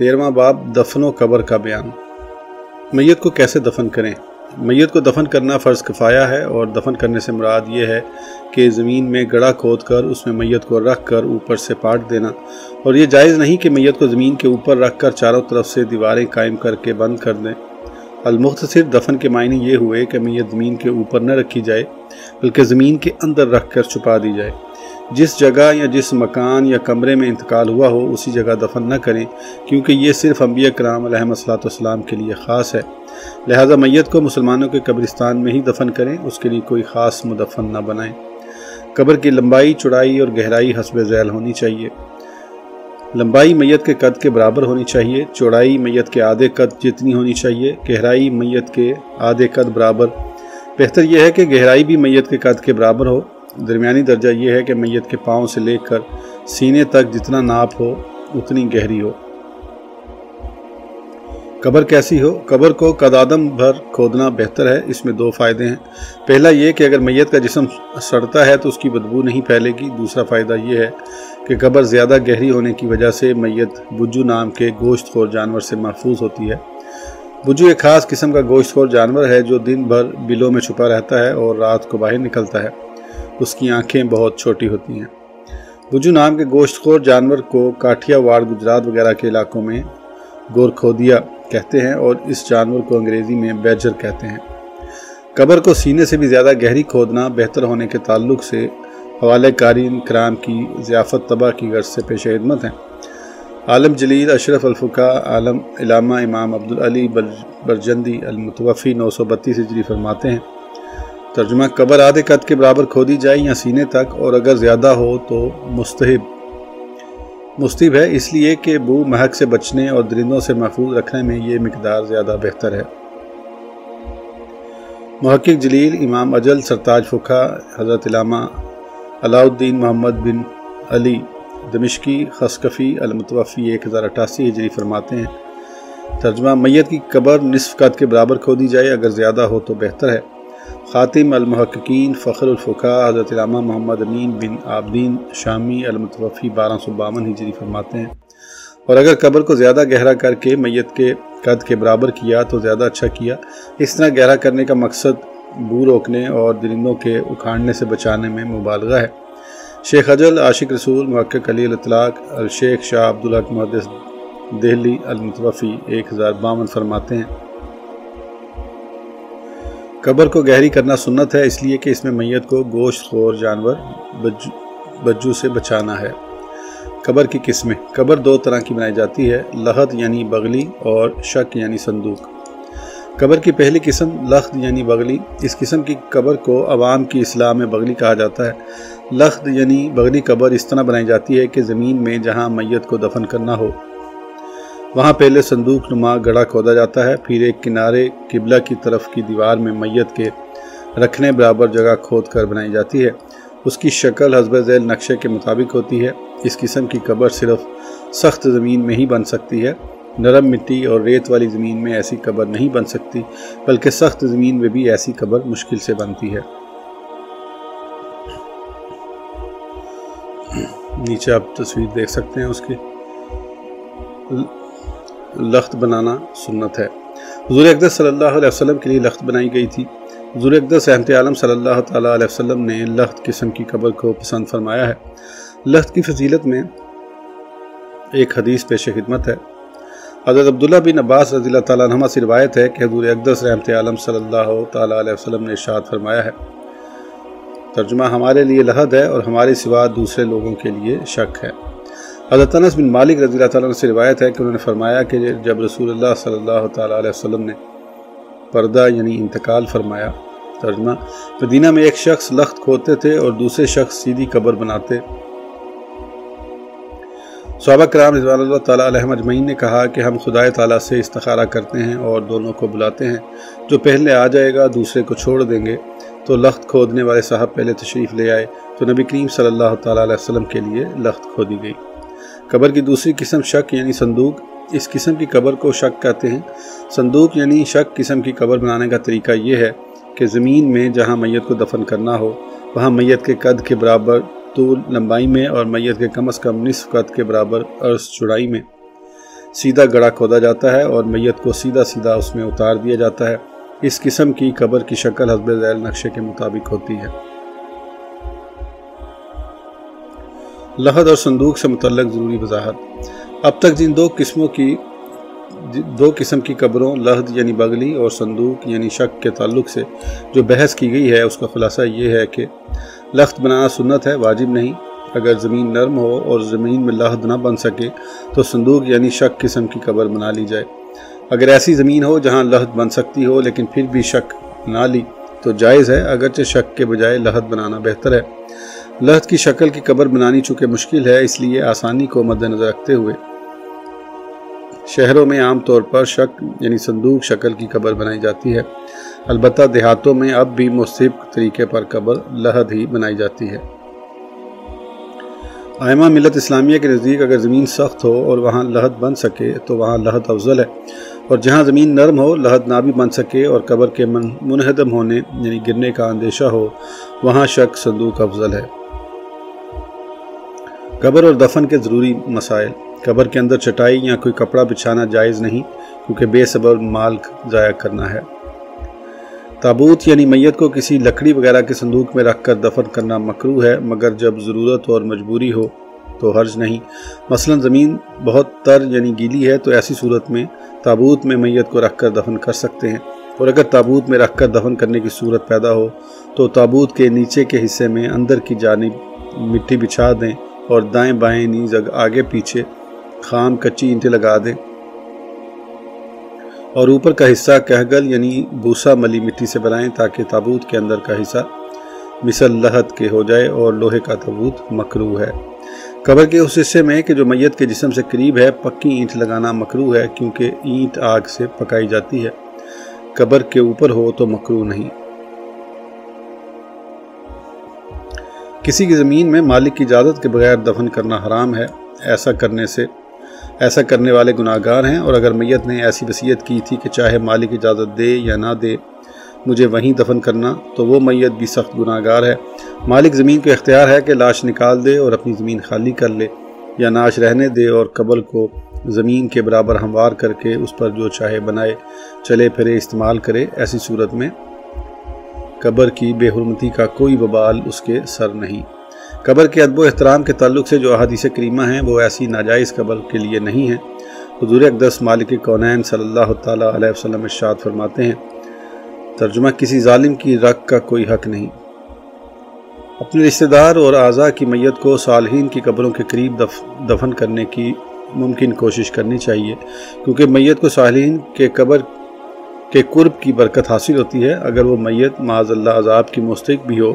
تیرواں باب دفن و قبر کا بیان۔ میت کو کیسے دفن کریں؟ میت کو دفن کرنا فرض کفایا ہے اور دفن کرنے سے مراد یہ ہے کہ زمین میں گڑا کھود کر اس میں میت کو رکھ کر اوپر سے پاٹ دینا۔ اور یہ جائز نہیں کہ میت کو زمین کے اوپر رکھ کر چاروں طرف سے دیواریں قائم کر کے بند کر دیں۔ المختصر دفن کے معنی یہ ہوئے کہ میت زمین کے اوپر نہ رکھی جائے، بلکہ زمین کے اندر رکھ کر چھپا دی جائے۔ جس جگہ یا جس مکان یا کمرے میں انتقال ہوا ہو، اسی جگہ دفن نہ کریں، کیونکہ یہ صرف انبیاء کرام علیہ السلاۃ والسلام کے لیے خاص ہے۔ لہٰذا میت کو مسلمانوں کے قبرستان میں ہی دفن کریں، اس کے لیے کوئی خاص مدفن نہ بنائیں۔ قبر کی لمبائی چڑائی اور گہرائی حسب ذیل ہونی چاہیے۔ لمبائی میت کے قد کے برابر ہونی چاہیے، چوڑائی میت کے آدھے قد جتنی ہونی چاہیے، گہرائی میت کے آدھے قد برابر۔ بہتر یہ ہے کہ گہرائی بھی میت کے قد کے برابر ہو۔ درمیانی درجہ یہ ہے کہ میت کے پاؤں سے لے کر سینے تک جتنا ناپ ہو، اتنی گہری ہو۔ قبر کیسی ہو؟ قبر کو قدادم بھر کھودنا بہتر ہے، اس میں دو فائدے ہیں۔ پہلا یہ کہ اگر میت کا جسم سڑتا ہے تو اس کی بدبو نہیں پھیلے گی۔ دوسرا فائدہ یہ ہے کہ قبر زیادہ گہری ہونے کی وجہ سے میت بجو نام کے گوشت خور جانور سے محفوظ ہوتی ہے۔ بجو ایک خاص قسم کا گوشت خور جانور ہے جو دن بھر بلوں میں چھپا رہتا ہے اور رات کو باہر نکلتا ہے۔ اس کی آنکھیں بہت چھوٹی ہوتی ہیں۔ بجو نام کے گوشت خور جانور کو کاٹھیا واڑ گجرات وغیرہ کے علاقوں میں گور کھودیا کہتے ہیں اور اس جانور کو انگریزی میں بیجر کہتے ہیں۔ قبر کو سینے سے بھی زیادہ گہری کھودنا بہتر ہونے کے تعلق سے حوالے کارین کرام کی ضیافت تباہ کی غرض سے پیش خدمت ہیں۔ عالم جلیل اشرف الفقہ عالم علامہ امام عبدالعلی برجندی المتوفی نو سو بتیس ہجری فرماتے ہیں ترجمہ قبر آدھے قد کے برابر کھودی جائے یا سینے تک اور اگر زیادہ ہو تو مستحب۔ مستحب ہے اس لیے کہ بو مہک سے بچنے اور درندوں سے محفوظ رکھنے میں یہ مقدار زیادہ بہتر ہے۔ محقق جلیل امام اجل سرتاج فقہ حضرت علامہ علاؤ الدین محمد بن علی دمشقی خسکفی المتوفی ایک ہزار اٹھاسی ہجری فرماتے ہیں۔ ترجمہ میت کی قبر نصف قد کے برابر کھودی جائے، اگر زیادہ ہو تو بہتر ہے۔ خاتم المحققین فخر الفقہ حضرت علامہ محمد امین بن عابدین شامی المتوفی بارہ سو باون ہجری فرماتے ہیں۔ اور اگر قبر کو زیادہ گہرا کر کے، میت کے قد کے برابر کیا تو زیادہ اچھا کیا۔ اس طرح گہرا کرنے کا مقصد بو روکنے اور درندوں کے اکھاڑنے سے بچانے میں مبالغہ ہے۔ شیخ اجل، عاشق رسول، محقق علی الاطلاق الشیخ شاہ عبدالحق محدث دہلی المتوفی ایک ہزار باون فرماتے ہیں۔ قبر کو گہری کرنا سنت ہے، اس لیے کہ اس میں میت کو گوشت، خور، جانور بجو سے بچانا ہے۔ قبر کی قسمیں۔ قبر دو طرح کی بنائی جاتی ہے لحد یعنی بغلی اور شک یعنی صندوق۔ قبر کی پہلی قسم لخت یعنی بغلی۔ اس قسم کی قبر کو عوام کی اصلاح میں بغلی کہا جاتا ہے۔ لخت یعنی بغلی قبر اس طرح بنائی جاتی ہے کہ زمین میں جہاں میت کو دفن کرنا ہو۔ وہاں پہلے صندوق نما گڑھا کھودا جاتا ہے، پھر ایک کنارے قبلہ کی طرف کی دیوار میں میت کے رکھنے برابر جگہ کھود کر بنائی جاتی ہے۔ اس کی شکل حزب ذیل نقشے کے مطابق ہوتی ہے۔ اس قسم کی قبر صرف سخت زمین میں ہی بن سکتی ہے۔ نرم مٹی اور ریت والی زمین میں ایسی قبر نہیں بن سکتی، بلکہ سخت زمین میں بھی ایسی قبر مشکل سے بنتی ہے۔ نیچے آپ تصویر دیکھ سکتے ہیں اس کی۔ لخت بنانا سنت ہے۔ حضور اقدس صلی اللہ علیہ وسلم کے لیے لخت بنائی گئی تھی۔ حضور اقدس احمد عالم صلی اللہ تعالیٰ علیہ وسلم نے لخت قسم کی قبر کو پسند فرمایا ہے۔ لخت کی فضیلت میں ایک حدیث پیش خدمت ہے۔ حضرت عبداللہ بن عباس رضی اللہ تعالیٰ عنہ سے روایت ہے کہ حضور اقدس رحمت عالم صلی اللہ تعالیٰ علیہ وسلم نے ارشاد فرمایا ہے۔ ترجمہ ہمارے لیے لحد ہے اور ہماری سوا دوسرے لوگوں کے لیے شک ہے۔ حضرت انس بن مالک رضی اللہ تعالیٰ سے روایت ہے کہ انہوں نے فرمایا کہ جب رسول اللہ صلی اللہ تعالیٰ علیہ وسلم نے پردہ یعنی انتقال فرمایا، ترجمہ، مدینہ میں ایک شخص لخت کھوتے تھے اور دوسرے شخص سیدھی قبر بناتے۔ صحابہ کرام رضوان اللہ تعالیٰ علیہ مجمعین نے کہا کہ ہم خدا تعالیٰ سے استخارہ کرتے ہیں اور دونوں کو بلاتے ہیں۔ جو پہلے آ جائے گا، دوسرے کو چھوڑ دیں گے۔ تو لخت کھودنے والے صاحب پہلے تشریف لے آئے۔ تو نبی کریم صلی اللہ تعالیٰ علیہ وسلم کے لیے لخت کھودی گئی۔ قبر کی دوسری قسم شک یعنی صندوق، اس قسم کی قبر کو شک کہتے ہیں۔ صندوق یعنی شک قسم کی قبر بنانے کا طریقہ یہ ہے کہ زمین میں جہاں میت کو دفن کرنا ہو، وہاں میت کے قد کے برابر طول لمبائی میں اور میت کے کم از کم نصف قد کے برابر عرض چڑائی میں۔ سیدھا گڑا کھودا جاتا ہے اور میت کو سیدھا سیدھا اس میں اتار دیا جاتا ہے۔ اس قسم کی قبر کی شکل حسب ذیل نقشے کے مطابق ہوتی ہے۔ لحد اور صندوق سے متعلق ضروری وضاحت۔ اب تک جن دو قسموں کی دو قسم کی قبروں لحد یعنی بغلی اور صندوق یعنی شک کے تعلق سے جو بحث کی گئی ہے، اس کا خلاصہ یہ ہے کہ لخت بنانا سنت ہے، واجب نہیں۔ اگر زمین نرم ہو اور زمین میں لحد نہ بن سکے، تو صندوق یعنی شک قسم کی قبر بنا لی جائے۔ اگر ایسی زمین ہو جہاں لحد بن سکتی ہو، لیکن پھر بھی شک نہ لی، تو جائز ہے، اگرچہ شک کے بجائے لحد بنانا بہتر ہے۔ لحد کی شکل کی قبر بنانی چونکہ مشکل ہے، اس لیے آسانی کو مد نظر رکھتے ہوئے۔ شہروں میں عام طور پر شک یعنی صندوق شکل کی قبر بنائی جاتی ہے۔ البتہ دیہاتوں میں اب بھی مصحب طریقے پر قبر لحد ہی بنائی جاتی ہے۔ آئمہ ملت اسلامیہ کے نزدیک اگر زمین سخت ہو اور وہاں لحد بن سکے تو وہاں لحد افضل ہے۔ اور جہاں زمین نرم ہو لحد نہ بھی بن سکے اور قبر کے منہدم ہونے یعنی گرنے کا اندیشہ ہو، وہاں شک صندوق افضل ہے۔ قبر اور دفن کے ضروری مسائل۔ قبر کے اندر چٹائی یا کوئی کپڑا بچھانا جائز نہیں، کیونکہ بے صبر مال ضائع کرنا ہے۔ تابوت یعنی میت کو کسی لکڑی وغیرہ کے صندوق میں رکھ کر دفن کرنا مکرو ہے، مگر جب ضرورت اور مجبوری ہو تو حرج نہیں۔ مثلا زمین بہت تر یعنی گیلی ہے تو ایسی صورت میں تابوت میں میت کو رکھ کر دفن کر سکتے ہیں۔ اور اگر تابوت میں رکھ کر دفن کرنے کی صورت پیدا ہو تو تابوت کے نیچے کے حصے میں اندر کی جانب مٹی بچھا دیں۔ اور دائیں بائیں نیز آگے پیچھے خام کچی اینٹیں لگا دیں۔ اور اوپر کا حصہ کہگل یعنی بوسا ملی مٹی سے بنائیں تاکہ تابوت کے اندر کا حصہ مثل لہت کے ہو جائے اور لوہے کا تابوت مکرو ہے۔ قبر کے اس حصے میں کہ جو میت کے جسم سے قریب ہے، پکی اینٹ لگانا مکرو ہے کیونکہ اینٹ آگ سے پکائی جاتی ہے۔ قبر کے اوپر ہو تو مکرو نہیں۔ کسی کی زمین میں مالک کی اجازت کے بغیر دفن کرنا حرام ہے، ایسا کرنے سے، ایسا کرنے والے گناہ گار ہیں اور اگر میت نے ایسی وصیت کی تھی کہ چاہے مالک اجازت دے یا نہ دے، مجھے وہیں دفن کرنا، تو وہ میت بھی سخت گناہ گار ہے۔ مالک زمین کو اختیار ہے کہ لاش نکال دے اور اپنی زمین خالی کر لے یا ناش رہنے دے اور قبل کو زمین کے برابر ہموار کر کے اس پر جو چاہے بنائے، چلے پھرے استعمال کرے، ایسی صورت میں قبر کی بے حرمتی کا کوئی وبال اس کے سر نہیں۔ قبر کے ادب و احترام کے تعلق سے جو احادیث کریمہ ہیں، وہ ایسی ناجائز قبر کے لیے نہیں ہیں۔ حضور اقدس مالک کونین صلی اللہ تعالیٰ علیہ وسلم ارشاد فرماتے ہیں، ترجمہ کسی ظالم کی رق کا کوئی حق نہیں۔ اپنے رشتہ دار اور اعضاء کی میت کو صالحین کی قبروں کے قریب دفن کرنے کی ممکن کوشش کرنی چاہیے، کیونکہ میت کو صالحین کے قبر کے قرب کی برکت حاصل ہوتی ہے، اگر وہ میت، معاذ اللہ، عذاب کی مستق بھی ہو،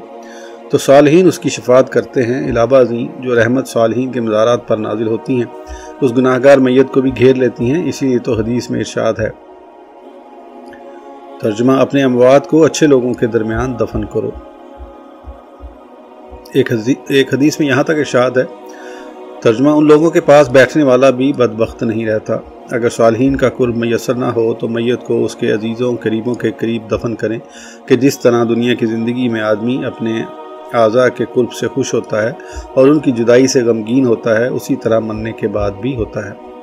تو صالحین اس کی شفاعت کرتے ہیں۔ علابہ ازیں جو رحمت صالحین کے مزارات پر نازل ہوتی ہیں، اس گناہ گار میت کو بھی گھیر لیتی ہیں۔ اسی لیے تو حدیث میں ارشاد ہے۔ ترجمہ اپنے اموات کو اچھے لوگوں کے درمیان دفن کرو۔ ایک حدیث میں یہاں تک ارشاد ہے ترجمہ، ان لوگوں کے پاس بیٹھنے والا بھی بدبخت نہیں رہتا۔ اگر صالحین کا قرب میسر نہ ہو تو میت کو اس کے عزیزوں، قریبوں کے قریب دفن کریں کہ جس طرح دنیا کی زندگی میں آدمی اپنے اعضاء کے قرب سے خوش ہوتا ہے اور ان کی جدائی سے غمگین ہوتا ہے، اسی طرح مرنے کے بعد بھی ہوتا ہے۔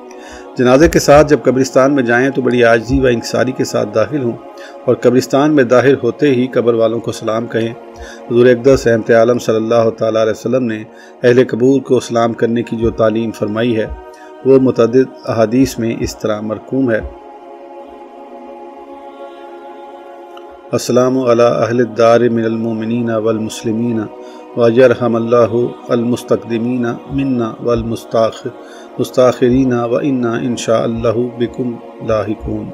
جنازے کے ساتھ جب قبرستان میں جائیں تو بڑی عاجزی و انکساری کے ساتھ داخل ہوں اور قبرستان میں داخل ہوتے ہی قبر والوں کو سلام کہیں۔ حضور اقدس احمد عالم صلی اللہ تعالیٰ علیہ وسلم نے اہل قبول کو سلام کرنے کی جو تعلیم فرمائی ہے، وہ متعدد احادیث میں اس طرح مرکوم ہے۔ السلام علی اہل الدار من المومنین والمسلمین ویرحم اللہ المستقدمین منا والمستاخرین و انا انشاء اللہ بکم لاحقون۔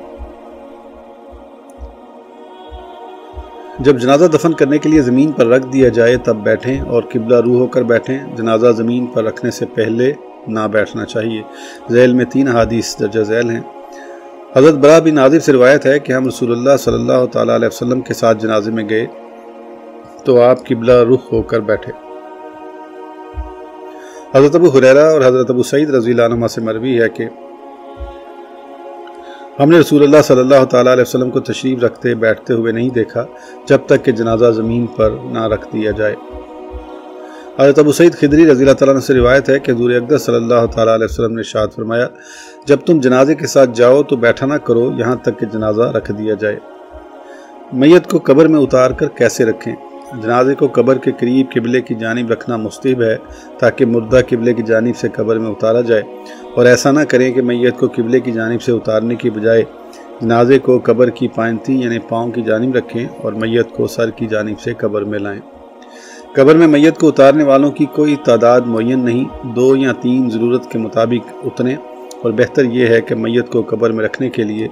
جب جنازہ دفن کرنے کے لیے زمین پر رکھ دیا جائے تب بیٹھیں اور قبلہ روح ہو کر بیٹھیں۔ جنازہ زمین پر رکھنے سے پہلے نہ بیٹھنا چاہیے۔ ذیل میں تین حادیث درجہ ذیل ہیں۔ حضرت برا بن عادف سے روایت ہے کہ ہم رسول اللہ صلی اللہ تعالیٰ علیہ وسلم کے ساتھ جنازے میں گئے تو آپ قبلہ رخ ہو کر بیٹھے۔ حضرت ابو حریرہ اور حضرت ابو سعید رضی اللہ عنہ سے مروی ہے کہ ہم نے رسول اللہ صلی اللہ تعالیٰ علیہ وسلم کو تشریف رکھتے بیٹھتے ہوئے نہیں دیکھا جب تک کہ جنازہ زمین پر نہ رکھ دیا جائے۔ حضرت ابو سعید خدری رضی اللہ تعالیٰ سے روایت ہے کہ حضور اقدس صلی اللہ تعالیٰ علیہ وسلم نے شاد فرمایا، جب تم جنازے کے ساتھ جاؤ تو بیٹھا نہ کرو، یہاں تک کہ جنازہ رکھ دیا جائے۔ میت کو قبر میں اتار کر کیسے رکھیں؟ جنازے کو قبر کے قریب قبلے کی جانب رکھنا مستب ہے تاکہ مردہ قبلے کی جانب سے قبر میں اتارا جائے۔ اور ایسا نہ کریں کہ میت کو قبلے کی جانب سے اتارنے کی بجائے جنازے کو قبر کی پائنتی یعنی پاؤں کی جانب رکھیں اور میت کو سر کی جانب سے قبر میں لائیں۔ قبر میں میت کو اتارنے والوں کی کوئی تعداد معین نہیں۔ دو یا تین ضرورت کے مطابق اتریں۔ اور بہتر یہ ہے کہ میت کو قبر میں رکھنے کے لیے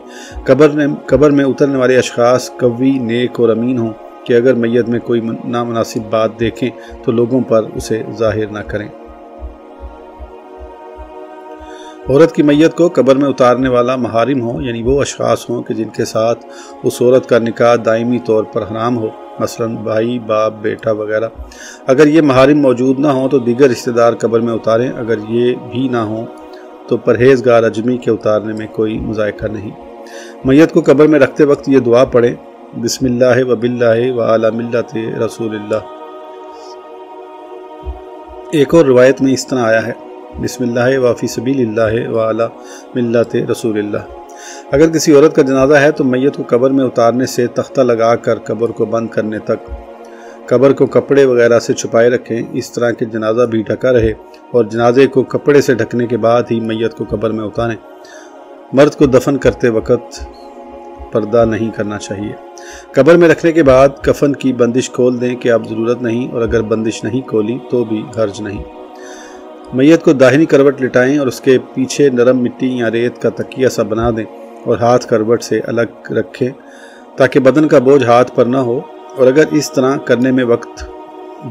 قبر میں قبر میں اترنے والے اشخاص قوی، نیک اور امین ہوں۔ کہ اگر میت میں کوئی نامناسب بات دیکھیں تو لوگوں پر اسے ظاہر نہ کریں۔ عورت کی میت کو قبر میں اتارنے والا محارم ہو یعنی وہ اشخاص ہوں کہ جن کے ساتھ اس عورت کا نکاح دائمی طور پر حرام ہو، مثلا بھائی، باپ، بیٹا وغیرہ۔ اگر یہ محارم موجود نہ ہوں تو دیگر رشتہ دار قبر میں اتاریں، اگر یہ بھی نہ ہوں تو پرہیزگار اجمی کے اتارنے میں کوئی مذائقہ نہیں۔ میت کو قبر میں رکھتے وقت یہ دعا پڑھیں بسم اللہ و بلّہ و اعلیٰ ملت رسول اللہ۔ ایک اور روایت میں اس طرح آیا ہے، بسم اللہ وافی سبیل اللہ و اعلیٰ ملت رسول اللہ۔ اگر کسی عورت کا جنازہ ہے تو میت کو قبر میں اتارنے سے تختہ لگا کر قبر کو بند کرنے تک، قبر کو کپڑے وغیرہ سے چھپائے رکھیں، اس طرح کہ جنازہ بھی ڈھکا رہے اور جنازے کو کپڑے سے ڈھکنے کے بعد ہی میت کو قبر میں اتاریں۔ مرد کو دفن کرتے وقت پردہ نہیں کرنا چاہیے۔ قبر میں رکھنے کے بعد کفن کی بندش کھول دیں کہ اب ضرورت نہیں اور اگر بندش نہیں کھولی تو بھی حرج نہیں۔ میت کو داہنی کروٹ لٹائیں اور اس کے پیچھے نرم مٹی یا ریت کا تکیہ سا بنا دیں اور ہاتھ کروٹ سے الگ رکھیں تاکہ بدن کا بوجھ ہاتھ پر نہ ہو اور اگر اس طرح کرنے میں وقت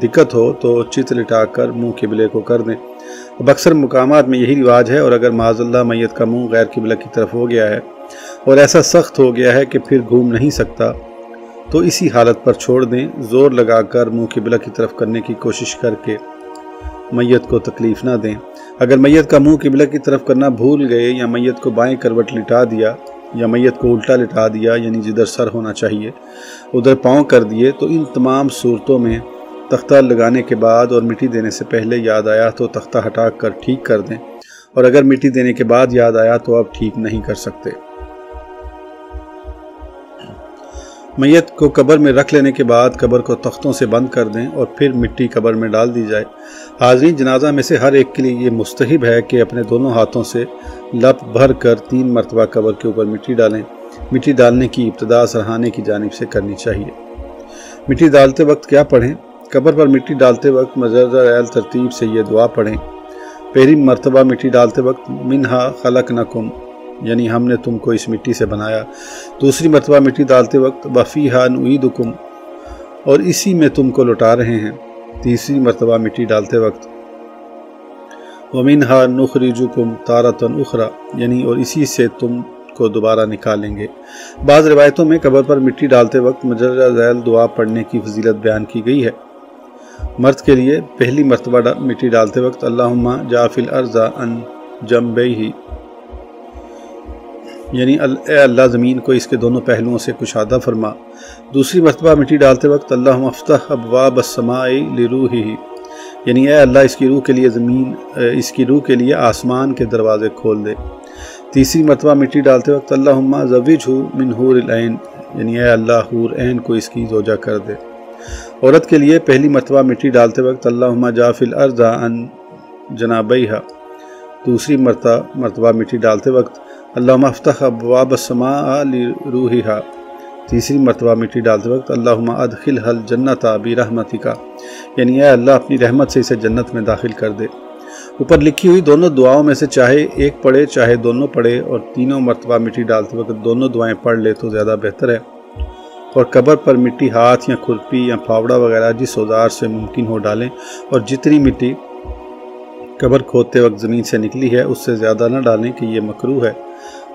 دقت ہو تو چت لٹا کر منہ قبلے کو کر دیں۔ اب اکثر مقامات میں یہی رواج ہے اور اگر معاذ اللہ میت کا منہ غیر قبلہ کی طرف ہو گیا ہے اور ایسا سخت ہو گیا ہے کہ پھر گھوم نہیں سکتا۔ تو اسی حالت پر چھوڑ دیں، زور لگا کر منہ قبلہ کی طرف کرنے کی کوشش کر کے میت کو تکلیف نہ دیں۔ اگر میت کا منہ قبلہ کی طرف کرنا بھول گئے یا میت کو بائیں کروٹ لٹا دیا یا میت کو الٹا لٹا دیا یعنی جدھر سر ہونا چاہیے، ادھر پاؤں کر دیے، تو ان تمام صورتوں میں تختہ لگانے کے بعد اور مٹی دینے سے پہلے یاد آیا تو تختہ ہٹا کر ٹھیک کر دیں۔ اور اگر مٹی دینے کے بعد یاد آیا تو اب ٹھیک نہیں کر سکتے۔ میت کو قبر میں رکھ لینے کے بعد قبر کو تختوں سے بند کر دیں اور پھر مٹی قبر میں ڈال دی جائے۔ حاضرین، جنازہ میں سے ہر ایک کے لیے یہ مستحب ہے کہ اپنے دونوں ہاتھوں سے لپ بھر کر تین مرتبہ قبر کے اوپر مٹی ڈالیں۔ مٹی ڈالنے کی ابتدا سرحانے کی جانب سے کرنی چاہیے۔ مٹی ڈالتے وقت کیا پڑھیں؟ قبر پر مٹی ڈالتے وقت مزرہ ترتیب سے یہ دعا پڑھیں۔ پہلی مرتبہ مٹی ڈالتے وقت منہا خلق نکم۔ یعنی ہم نے تم کو اس مٹی سے بنایا۔ دوسری مرتبہ مٹی ڈالتے وقت بفی ہا نعیدکم، اور اسی میں تم کو لٹا رہے ہیں۔ تیسری مرتبہ مٹی ڈالتے وقت ومن ہا نخرجکم تارتن اخرا یعنی اور اسی سے تم کو دوبارہ نکالیں گے۔ بعض روایتوں میں قبر پر مٹی ڈالتے وقت مجرہ ذیل دعا پڑھنے کی فضیلت بیان کی گئی ہے۔ مرد کے لیے پہلی مرتبہ مٹی ڈالتے وقت اللہم جافی الارض ان جنبیہی یعنی اے اللہ زمین کو اس کے دونوں پہلوؤں سے کشادہ فرما۔ دوسری مرتبہ مٹی ڈالتے وقت اللہ مفتح ابواب السماء لروحی۔ یعنی اے اللہ، اس کی روح کے لیے زمین اس کی روح کے لیے آسمان کے دروازے کھول دے۔ تیسری مرتبہ مٹی ڈالتے وقت اللہ زویج ہو من حور العین۔ یعنی اے اللہ، حور عین کو اس کی زوجہ کر دے۔ عورت کے لیے پہلی مرتبہ مٹی ڈالتے وقت اللہ جاف الارض ان جنابیہ دوسری مرتبہ مرتبہ مٹی ڈالتے وقت اللہ مفتخ ابواب السماء لروحها تیسری مرتبہ مٹی ڈالتے وقت اللہ ادخل حل جنت آبی رحمتی کا یعنی اے اللہ، اپنی رحمت سے اسے جنت میں داخل کر دے۔ اوپر لکھی ہوئی دونوں دعاؤں میں سے چاہے ایک پڑھے، چاہے دونوں پڑھے، اور تینوں مرتبہ مٹی ڈالتے وقت دونوں دعائیں پڑھ لے تو زیادہ بہتر ہے۔ اور قبر پر مٹی، ہاتھ یا کھرپی یا پھاوڑا وغیرہ، جس اوزار سے ممکن ہو ڈالیں، اور جتنی مٹی قبر کھودتے وقت زمین سے نکلی ہے، اس سے زیادہ نہ ڈالیں کہ یہ مکرو ہے۔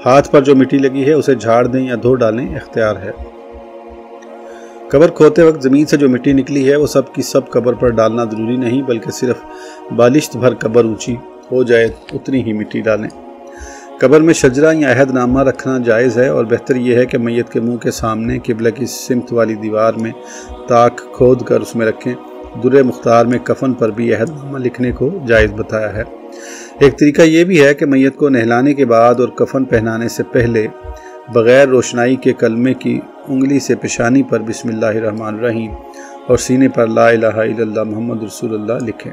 ہاتھ پر جو مٹی لگی ہے، اسے جھاڑ دیں یا دھو ڈالیں، اختیار ہے۔ قبر کھوتے وقت زمین سے جو مٹی نکلی ہے، وہ سب کی سب قبر پر ڈالنا ضروری نہیں، بلکہ صرف بالشت بھر قبر اونچی ہو جائے، اتنی ہی مٹی ڈالیں۔ قبر میں شجرہ یا عہد نامہ رکھنا جائز ہے، اور بہتر یہ ہے کہ میت کے منہ کے سامنے قبلہ کی سمت والی دیوار میں تاک کھود کر اس میں رکھیں۔ در مختار میں کفن پر بھی عہد نامہ لکھنے کو جائز بتایا ہے۔ ایک طریقہ یہ بھی ہے کہ میت کو نہلانے کے بعد اور کفن پہنانے سے پہلے بغیر روشنائی کے کلمے کی انگلی سے پیشانی پر بسم اللہ الرحمن الرحیم اور سینے پر لا الہ الا اللہ محمد رسول اللہ لکھیں۔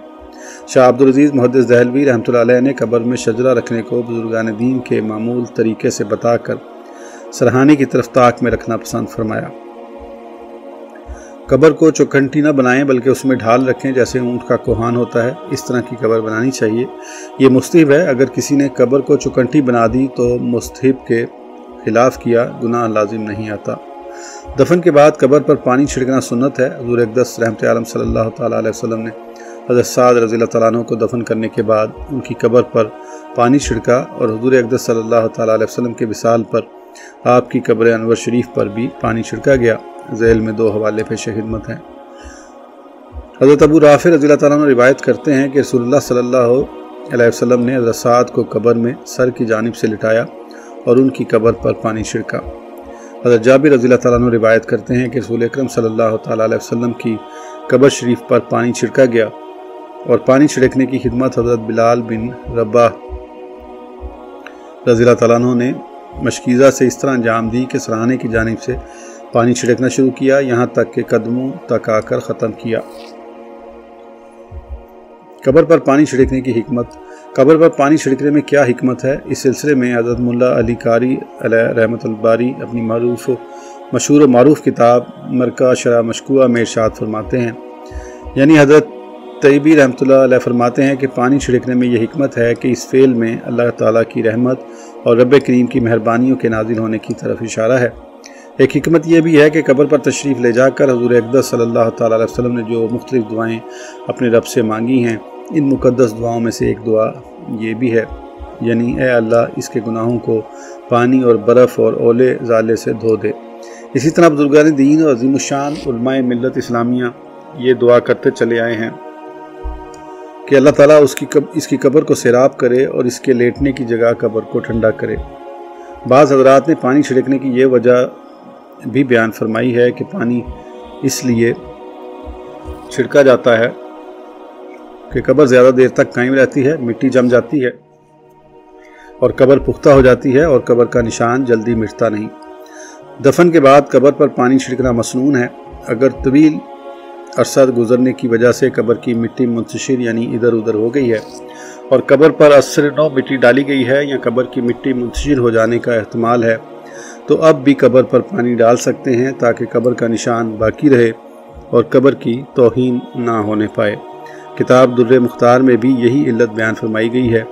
شاہ عبدالعزیز محدث دہلوی رحمۃ اللہ علیہ نے قبر میں شجرہ رکھنے کو بزرگان دین کے معمول طریقے سے بتا کر سرحانی کی طرف تاک میں رکھنا پسند فرمایا۔ قبر کو چوکھنٹی نہ بنائیں بلکہ اس میں ڈھال رکھیں جیسے اونٹ کا کوہان ہوتا ہے، اس طرح کی قبر بنانی چاہیے۔ یہ مستحب ہے، اگر کسی نے قبر کو چوکھنٹی بنا دی تو مستحب کے خلاف کیا گناہ لازم نہیں آتا۔ دفن کے بعد قبر پر پانی چھڑکنا سنت ہے۔ حضور اقدس رحمت عالم صلی اللہ تعالیٰ علیہ وسلم نے حضرت سعد رضی اللہ تعالیٰ عنہ کو دفن کرنے کے بعد ان کی قبر پر پانی چھڑکا اور حضور اقدس صلی اللہ تعالیٰ علیہ وسلم کے وصال پر آپ کی قبر انور شریف پر بھی پانی چھڑکا گیا۔ ذیل میں دو حوالے پیش خدمت ہیں۔ حضرت ابو رافع رضی اللہ تعالیٰ عنہ روایت کرتے ہیں کہ رسول اللہ صلی اللہ علیہ وسلم نے حضرت سعد کو قبر میں سر کی جانب سے لٹایا اور ان کی قبر پر پانی چھڑکا۔ حضرت جابر رضی اللہ تعالیٰ عنہ روایت کرتے ہیں کہ رسول اکرم صلی اللہ تعالیٰ علیہ وسلم کی قبر شریف پر پانی چھڑکا گیا اور پانی چھڑکنے کی خدمت حضرت بلال بن ربا رضی اللہ تعالیٰ عنہ نے مشکیزہ سے اس طرح انجام دی کہ سراہنے کی جانب سے پانی چھڑکنا شروع کیا، یہاں تک کہ قدموں تک آ کر ختم کیا۔ قبر پر پانی چھڑکنے کی حکمت۔ قبر پر پانی چھڑکنے میں کیا حکمت ہے؟ اس سلسلے میں حضرت ملا علی کاری علیہ رحمت الباری اپنی معروف و مشہور و معروف کتاب مرکہ شرح مشکوہ میں ارشاد فرماتے ہیں۔ یعنی حضرت طیبی رحمۃ اللہ علیہ فرماتے ہیں کہ پانی چھڑکنے میں یہ حکمت ہے کہ اس فعل میں اللہ تعالیٰ کی رحمت اور رب کریم کی مہربانیوں کے نازل ہونے کی طرف اشارہ ہے۔ ایک حکمت یہ بھی ہے کہ قبر پر تشریف لے جا کر حضور اقدس صلی اللہ تعالیٰ علیہ وسلم نے جو مختلف دعائیں اپنے رب سے مانگی ہیں، ان مقدس دعاؤں میں سے ایک دعا یہ بھی ہے۔ یعنی اے اللہ، اس کے گناہوں کو پانی اور برف اور اولے زالے سے دھو دے۔ اسی طرح بزرگان دین اور عظیم الشان، علماء ملت اسلامیہ یہ دعا کرتے چلے آئے ہیں۔ کہ اللہ تعالیٰ اس کی اس کی قبر کو سیراب کرے اور اس کے لیٹنے کی جگہ قبر کو ٹھنڈا کرے۔ بعض حضرات نے پانی چھڑکنے کی یہ وجہ بھی بیان فرمائی ہے کہ پانی اس لیے چھڑکا جاتا ہے کہ قبر زیادہ دیر تک قائم رہتی ہے، مٹی جم جاتی ہے اور قبر پختہ ہو جاتی ہے اور قبر کا نشان جلدی مٹتا نہیں۔ دفن کے بعد قبر پر پانی چھڑکنا مصنون ہے۔ اگر طویل عرصہ گزرنے کی وجہ سے قبر کی مٹی منتشر یعنی ادھر ادھر ہو گئی ہے اور قبر پر اثر نو مٹی ڈالی گئی ہے یا قبر کی مٹی منتشر ہو جانے کا احتمال ہے تو اب بھی قبر پر پانی ڈال سکتے ہیں تاکہ قبر کا نشان باقی رہے اور قبر کی توہین نہ ہونے پائے۔ کتاب در مختار میں بھی یہی علت بیان فرمائی گئی ہے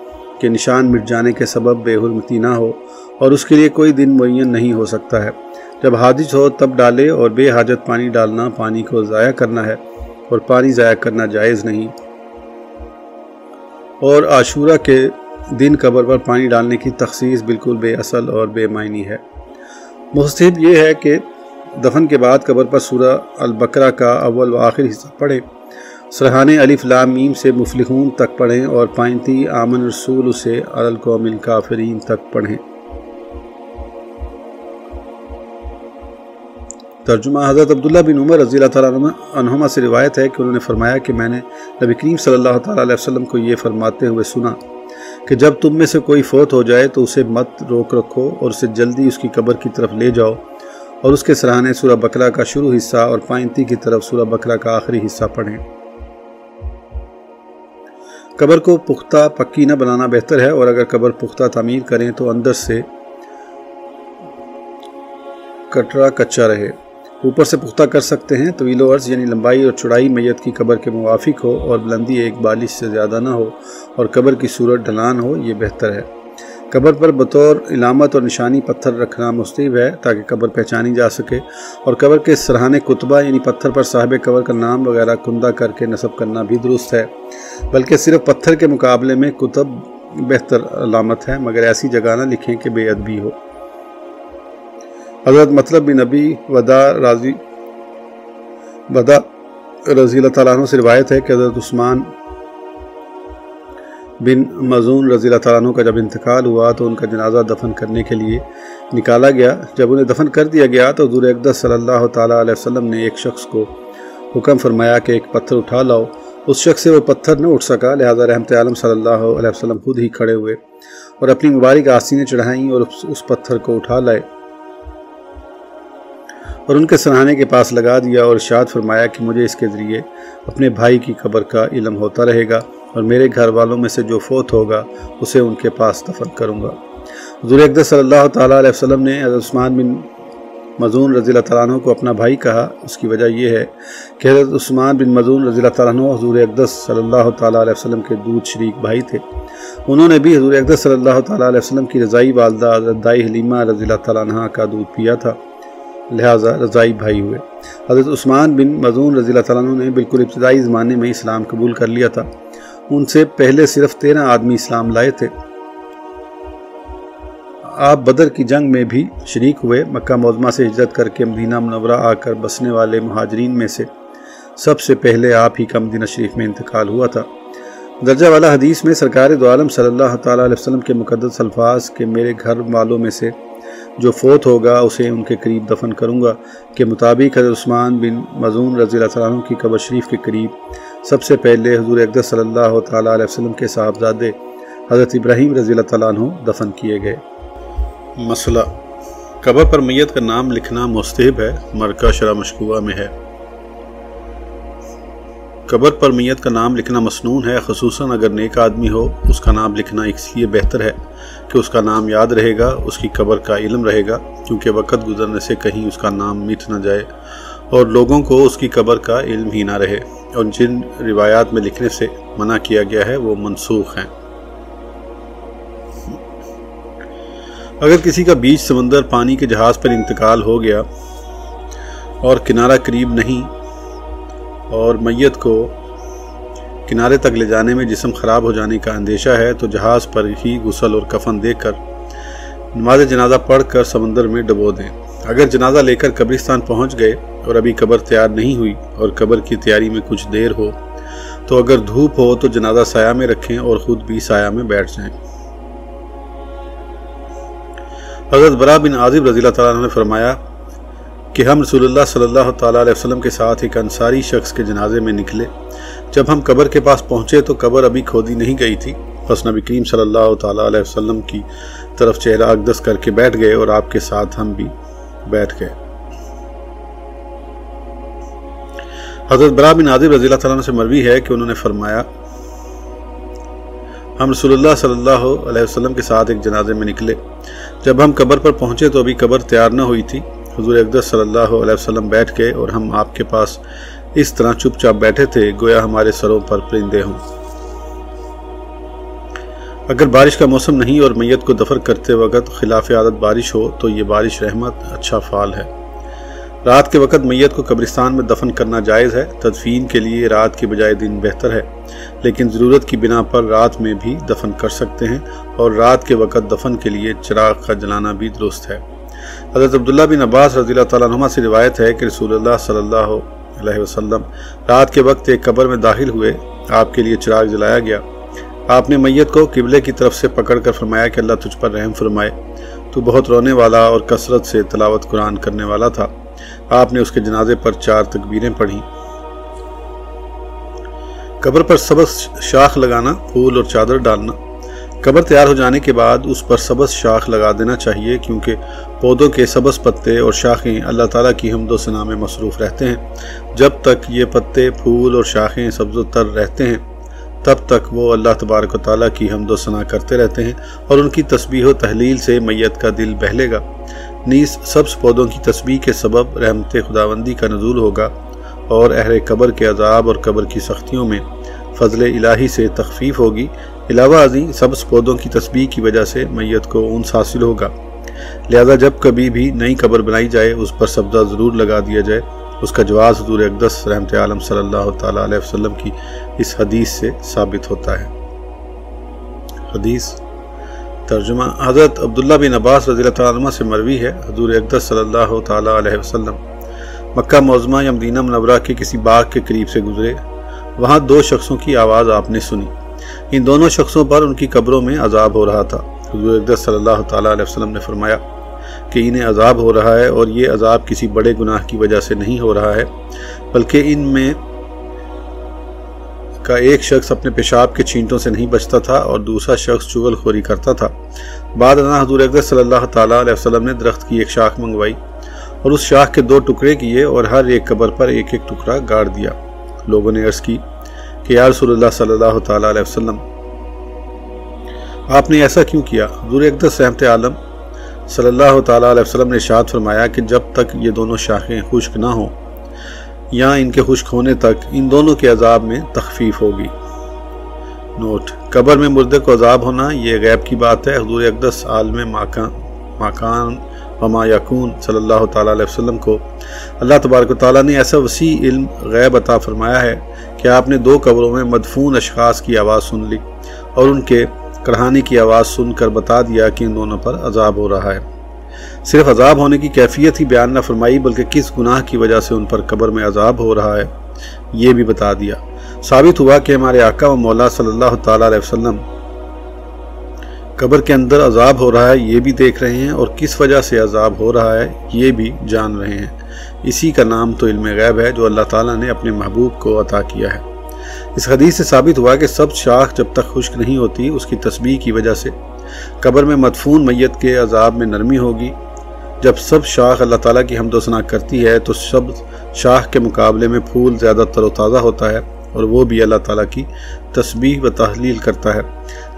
کہ نشان مٹ جانے کے سبب بے حرمتی نہ ہو اور اس کے لیے کوئی دن معین نہیں ہو سکتا ہے۔ جب حادث ہو تب ڈالے اور بے حاجت پانی ڈالنا پانی کو ضائع کرنا ہے اور پانی ضائع کرنا جائز نہیں۔ اور عاشورہ کے دن قبر پر پانی ڈالنے کی تخصیص بالکل بے اصل اور بے معنی ہے۔ مستحب یہ ہے کہ دفن کے بعد قبر پر سورہ البقرہ کا اول و آخر حصہ پڑھیں۔ سرحان علی میم سے مفلحون تک پڑھیں اور پائنتی آمن رسول اسے القوم الکافرین تک پڑھیں۔ ترجمہ حضرت عبداللہ بن عمر رضی اللہ تعالیٰ عنہما سے روایت ہے کہ انہوں نے فرمایا کہ میں نے نبی کریم صلی اللہ تعالیٰ علیہ وسلم کو یہ فرماتے ہوئے سنا کہ جب تم میں سے کوئی فوت ہو جائے تو اسے مت روک رکھو اور اسے جلدی اس کی قبر کی طرف لے جاؤ اور اس کے سراہنے سورہ بکرا کا شروع حصہ اور پائنتی کی طرف سورہ بکرا کا آخری حصہ پڑھیں۔ قبر کو پختہ پکی نہ بنانا بہتر ہے اور اگر قبر پختہ تعمیر کریں تو اندر سے کٹرا کچا رہے۔ اوپر سے پختہ کر سکتے ہیں، طویل و عرض یعنی لمبائی اور چڑائی میت کی قبر کے موافق ہو اور بلندی ایک بالش سے زیادہ نہ ہو اور قبر کی صورت ڈھلان ہو، یہ بہتر ہے۔ قبر پر بطور علامت اور نشانی پتھر رکھنا مستیب ہے تاکہ قبر پہچانی جا سکے اور قبر کے سرحانے کتبہ یعنی پتھر پر صاحب قبر کا نام وغیرہ کندہ کر کے نصب کرنا بھی درست ہے، بلکہ صرف پتھر کے مقابلے میں کتب بہتر علامت ہے، مگر ایسی جگہ نہ لکھیں کہ بے ادبی ہو۔ حضرت مطلب بن نبی ودا راضی، ودا رضی اللہ تعالیٰ عنہ سے روایت ہے کہ حضرت عثمان بن مزون رضی اللہ تعالیٰ عنہ کا جب انتقال ہوا تو ان کا جنازہ دفن کرنے کے لیے نکالا گیا۔ جب انہیں دفن کر دیا گیا تو حضور اقدس صلی اللہ تعالیٰ علیہ وسلم نے ایک شخص کو حکم فرمایا کہ ایک پتھر اٹھا لاؤ۔ اس شخص سے وہ پتھر نہ اٹھ سکا، لہذا رحمت عالم صلی اللہ علیہ وسلم خود ہی کھڑے ہوئے اور اپنی مبارک آستینیں چڑھائیں اور اس پتھر کو اٹھا لائے۔ اور ان کے سرحانے کے پاس لگا دیا اور ارشاد فرمایا کہ مجھے اس کے ذریعے اپنے بھائی کی قبر کا علم ہوتا رہے گا اور میرے گھر والوں میں سے جو فوت ہوگا اسے ان کے پاس دفن کروں گا۔ حضور اقدس صلی اللہ تعالیٰ علیہ وسلم نے حضرت عثمان بن مضون رضی اللہ تعالیٰ عنہ کو اپنا بھائی کہا۔ اس کی وجہ یہ ہے کہ حضرت عثمان بن مضون رضی اللہ تعالیٰ عنہ حضور اقدس صلی اللہ تعالیٰ علیہ وسلم کے دودھ شریک بھائی تھے۔ انہوں نے بھی حضور اقدس صلی اللہ تعالیٰ علیہ وسلم کی رضائی والدہ حضرت دائی حلیمہ رضی اللہ تعالیٰ عنہ کا دودھ پیا تھا۔ لہٰذا رضائی بھائی ہوئے۔ حضرت عثمان بن مضون رضی اللہ تعالیٰ عنہ نے بالکل ابتدائی زمانے میں اسلام قبول کر لیا تھا۔ ان سے پہلے صرف تیرہ آدمی اسلام لائے تھے۔ آپ بدر کی جنگ میں بھی شریک ہوئے۔ مکہ معظمہ سے ہجرت کر کے مدینہ منورہ آ کر بسنے والے مہاجرین میں سے سب سے پہلے آپ ہی کا مدینہ شریف میں انتقال ہوا تھا۔ درجہ والا حدیث میں سرکار دو عالم صلی اللہ تعالیٰ علیہ وسلم کے مقدس الفاظ کے میرے گھر والوں میں سے جو فوت ہوگا اسے ان کے قریب دفن کروں گا کے مطابق حضرت عثمان بن مضون رضی اللہ تعالیٰ عنہ کی قبر شریف کے قریب سب سے پہلے حضور اقدس صلی اللہ تعالیٰ علیہ وسلم کے صاحبزادے حضرت ابراہیم رضی اللہ تعالیٰ عنہ دفن کیے گئے۔ مسئلہ۔ قبر پر میت کا نام لکھنا مستحب ہے، مرکہ شرح مشکوہ میں ہے۔ قبر پر میت کا نام لکھنا مسنون ہے، خصوصاً اگر نیک آدمی ہو، اس کا نام لکھنا اس لیے بہتر ہے کہ اس کا نام یاد رہے گا، اس کی قبر کا علم رہے گا، کیونکہ وقت گزرنے سے کہیں اس کا نام مٹ نہ جائے اور لوگوں کو اس کی قبر کا علم ہی نہ رہے۔ اور جن روایات میں لکھنے سے منع کیا گیا ہے، وہ منسوخ ہیں۔ اگر کسی کا بیچ سمندر پانی کے جہاز پر انتقال ہو گیا اور کنارہ قریب نہیں اور میت کو کنارے تک لے جانے میں جسم خراب ہو جانے کا اندیشہ ہے تو جہاز پر ہی غسل اور کفن دے کر نماز جنازہ پڑھ کر سمندر میں ڈبو دیں۔ اگر جنازہ لے کر قبرستان پہنچ گئے اور ابھی قبر تیار نہیں ہوئی اور قبر کی تیاری میں کچھ دیر ہو تو اگر دھوپ ہو تو جنازہ سایہ میں رکھیں اور خود بھی سایہ میں بیٹھ جائیں۔ حضرت برا بن عاظب رضی اللہ تعالیٰ نے فرمایا کہ ہم رسول اللہ صلی اللہ تعالیٰ علیہ وسلم کے ساتھ ایک انصاری شخص کے جنازے میں نکلے۔ جب ہم قبر کے پاس پہنچے تو قبر ابھی کھودی نہیں گئی تھی۔ بس نبی کریم صلی اللہ تعالیٰ علیہ وسلم کی طرف چہرہ اقدس کر کے بیٹھ گئے اور آپ کے ساتھ ہم بھی بیٹھ گئے۔ حضرت برا بن عاظب رضی اللہ تعالیٰ عنہ سے مروی ہے کہ انہوں نے فرمایا، ہم رسول اللہ صلی اللہ علیہ وسلم کے ساتھ ایک جنازے میں نکلے۔ جب ہم قبر پر پہنچے تو ابھی قبر تیار نہ ہوئی تھی۔ حضور اقدس صلی اللہ علیہ وسلم بیٹھ گئے اور ہم آپ کے پاس اس طرح چپ چاپ بیٹھے تھے، گویا ہمارے سروں پر پرندے ہوں۔ اگر بارش کا موسم نہیں اور میت کو دفر کرتے وقت خلاف عادت بارش ہو، تو یہ بارش رحمت اچھا فعال ہے۔ رات کے وقت میت کو قبرستان میں دفن کرنا جائز ہے۔ تدفین کے لیے رات کے بجائے دن بہتر ہے، لیکن ضرورت کی بنا پر رات میں بھی دفن کر سکتے ہیں اور رات کے وقت دفن کے لیے چراغ کا جلانا بھی درست ہے۔ حضرت عبداللہ بن عباس رضی اللہ تعالیٰ عنہ سے روایت ہے کہ رسول اللہ صلی اللہ علیہ وسلم رات کے وقت ایک قبر میں داخل ہوئے، آپ کے لیے چراغ جلایا گیا۔ آپ نے میت کو قبلے کی طرف سے پکڑ کر فرمایا کہ اللہ تجھ پر رحم فرمائے۔ تو بہت رونے والا اور کثرت سے تلاوت قرآن کرنے والا تھا۔ آپ نے اس کے جنازے پر چار تکبیریں پڑھیں۔ قبر پر سبز شاخ لگانا، پھول اور چادر ڈالنا۔ قبر تیار ہو جانے کے بعد اس پر سبز شاخ لگا دینا چاہیے کیونکہ پودوں کے سبز پتے اور شاخیں اللہ تعالیٰ کی حمد و ثنا میں مصروف رہتے ہیں۔ جب تک یہ پتے، پھول اور شاخیں سبز و تر رہتے ہیں، تب تک وہ اللہ تبارک و تعالیٰ کی حمد و ثنا کرتے رہتے ہیں اور ان کی تسبیح و تحلیل سے میت کا دل بہلے گا۔ نیز سبز پودوں کی تسبیح کے سبب رحمت خداوندی کا نزول ہوگا اور اہل قبر کے عذاب اور قبر کی سختیوں میں فضل الہی سے تخفیف ہوگی۔ علاوہ ازیں سبز پودوں کی تسبیح کی وجہ سے میت کو اونس حاصل ہوگا۔ لہذا جب کبھی بھی نئی قبر بنائی جائے، اس پر سبزہ ضرور لگا دیا جائے۔ اس کا جواز حضور اقدس رحمت عالم صلی اللہ تعالیٰ علیہ وسلم کی اس حدیث سے ثابت ہوتا ہے۔ حدیث، ترجمہ، حضرت عبداللہ بن عباس رضی اللہ عنہ سے مروی ہے۔ حضور اقدس صلی اللہ تعالیٰ علیہ وسلم مکہ موزمہ یا مدینہ منورہ کے کسی باغ کے قریب سے گزرے۔ وہاں دو شخصوں کی آواز آپ نے سنی۔ ان دونوں شخصوں پر ان کی قبروں میں عذاب ہو رہا تھا۔ حضور اقدس صلی اللہ تعالیٰ علیہ وسلم نے فرمایا کہ انہیں عذاب ہو رہا ہے اور یہ عذاب کسی بڑے گناہ کی وجہ سے نہیں ہو رہا ہے، بلکہ ان میں کا ایک شخص اپنے پیشاب کے چھینٹوں سے نہیں بچتا تھا اور دوسرا شخص چغل خوری کرتا تھا۔ بعد ازاں حضور اقدر صلی اللہ تعالیٰ علیہ وسلم نے درخت کی ایک شاخ منگوائی اور اس شاخ کے دو ٹکڑے کیے اور ہر ایک قبر پر ایک ایک ٹکڑا گاڑ دیا۔ لوگوں نے عرض کی کہ یا رسول اللہ صلی اللہ تعالیٰ علیہ وسلم، آپ نے ایسا کیوں کیا؟ حضور اقدس سحمت عالم صلی اللہ تعالیٰ علیہ وسلم نے شاد فرمایا کہ جب تک یہ دونوں شاخیں خشک نہ ہوں یا ان کے خشک ہونے تک ان دونوں کے عذاب میں تخفیف ہوگی۔ نوٹ، قبر میں مردے کو عذاب ہونا یہ غیب کی بات ہے۔ حضور اقدس عالم ماکان وما یقون صلی اللہ تعالیٰ علیہ وسلم کو۔ اللہ تبارک و تعالیٰ نے ایسا وسیع علم غیب عطا فرمایا ہے کہ آپ نے دو قبروں میں مدفون اشخاص کی آواز سن لی اور ان کے کڑھانی کی آواز سن کر بتا دیا کہ ان دونوں پر عذاب ہو رہا ہے۔ صرف عذاب ہونے کی کیفیت ہی بیان نہ فرمائی، بلکہ کس گناہ کی وجہ سے ان پر قبر میں عذاب ہو رہا ہے، یہ بھی بتا دیا۔ ثابت ہوا کہ ہمارے آقا و مولا صلی اللہ تعالیٰ علیہ وسلم قبر کے اندر عذاب ہو رہا ہے، یہ بھی دیکھ رہے ہیں اور کس وجہ سے عذاب ہو رہا ہے، یہ بھی جان رہے ہیں۔ اسی کا نام تو علم غیب ہے جو اللہ تعالیٰ نے اپنے محبوب کو عطا کیا ہے۔ اس حدیث سے ثابت ہوا کہ سب شاخ جب تک خشک نہیں ہوتی، اس کی تسبیح کی وجہ سے قبر میں مدفون میت کے عذاب میں نرمی ہوگی۔ جب سب شاخ اللہ تعالیٰ کی حمد و ثنا کرتی ہے، تو سب شاخ کے مقابلے میں پھول زیادہ تر و تازہ ہوتا ہے اور وہ بھی اللہ تعالیٰ کی تسبیح و تحلیل کرتا ہے۔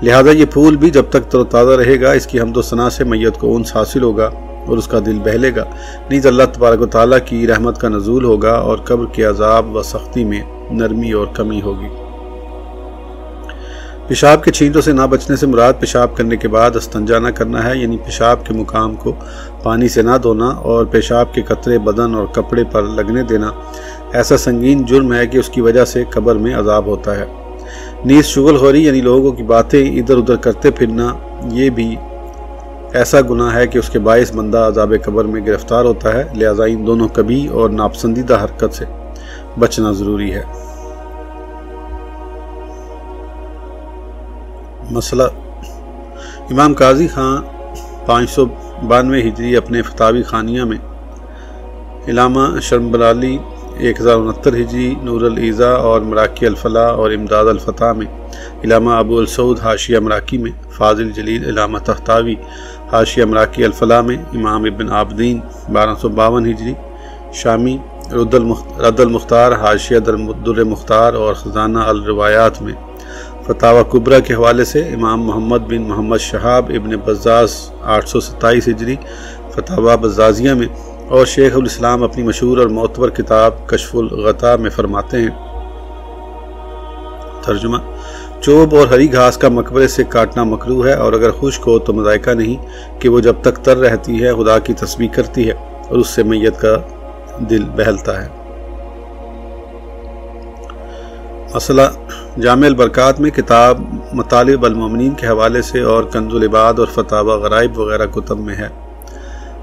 لہٰذا یہ پھول بھی جب تک تر و تازہ رہے گا، اس کی حمد و ثنا سے میت کو انس حاصل ہوگا اور اس کا دل بہلے گا۔ نیز اللہ تبارک و تعالیٰ کی رحمت کا نزول ہوگا اور قبر کے عذاب و سختی میں نرمی اور کمی ہوگی۔ پیشاب کے چھینٹوں سے نہ بچنے سے مراد پیشاب کرنے کے بعد استنجا نہ کرنا ہے یعنی پیشاب کے مقام کو پانی سے نہ دھونا اور پیشاب کے قطرے بدن اور کپڑے پر لگنے دینا۔ ایسا سنگین جرم ہے کہ اس کی وجہ سے قبر میں عذاب ہوتا ہے۔ نیز شغل خوری یعنی لوگوں کی باتیں ادھر ادھر کرتے پھرنا، یہ بھی ایسا گناہ ہے کہ اس کے باعث بندہ عذاب قبر میں گرفتار ہوتا ہے، لہذا ان دونوں کبھی اور ناپسندیدہ حرکت سے بچنا ضروری ہے۔ مسئلہ، امام قاضی خان پانچ سو بانوے ہجری اپنے فتاوی خانیہ میں علامہ شرمبلالی ایک ہزار انہتر ہجری نور العزا اور مراکی الفلاح اور امداد الفتح میں، علامہ ابو السعود حاشیہ مراکی میں، فاضل جلیل علامہ تختاوی حاشیہ مراکی الفلاح میں، امام ابن عابدین بارہ سو باون ہجری، شامی رد المختار حاشیہ در مختار اور خزانہ الروایات میں۔ فتح کبرہ کے حوالے سے امام محمد بن محمد شہاب ابن بزاز آٹھ سو ستائیس ہجری فتح بزازیہ میں اور شیخ الاسلام اپنی مشہور اور معتبر کتاب کشف الغطا میں فرماتے ہیں۔ ترجمہ چوب اور ہری گھاس کا مقبرے سے کاٹنا مکرو ہے اور اگر خشک ہو تو مذائقہ نہیں کہ وہ جب تک تر رہتی ہے، خدا کی تسبیح کرتی ہے اور اس سے میت کا دل بہلتا ہے۔ مسئلہ جامع البرکات میں کتاب مطالب المومنین کے حوالے سے اور کنز العباد اور فتح غرائب وغیرہ کتب میں ہے۔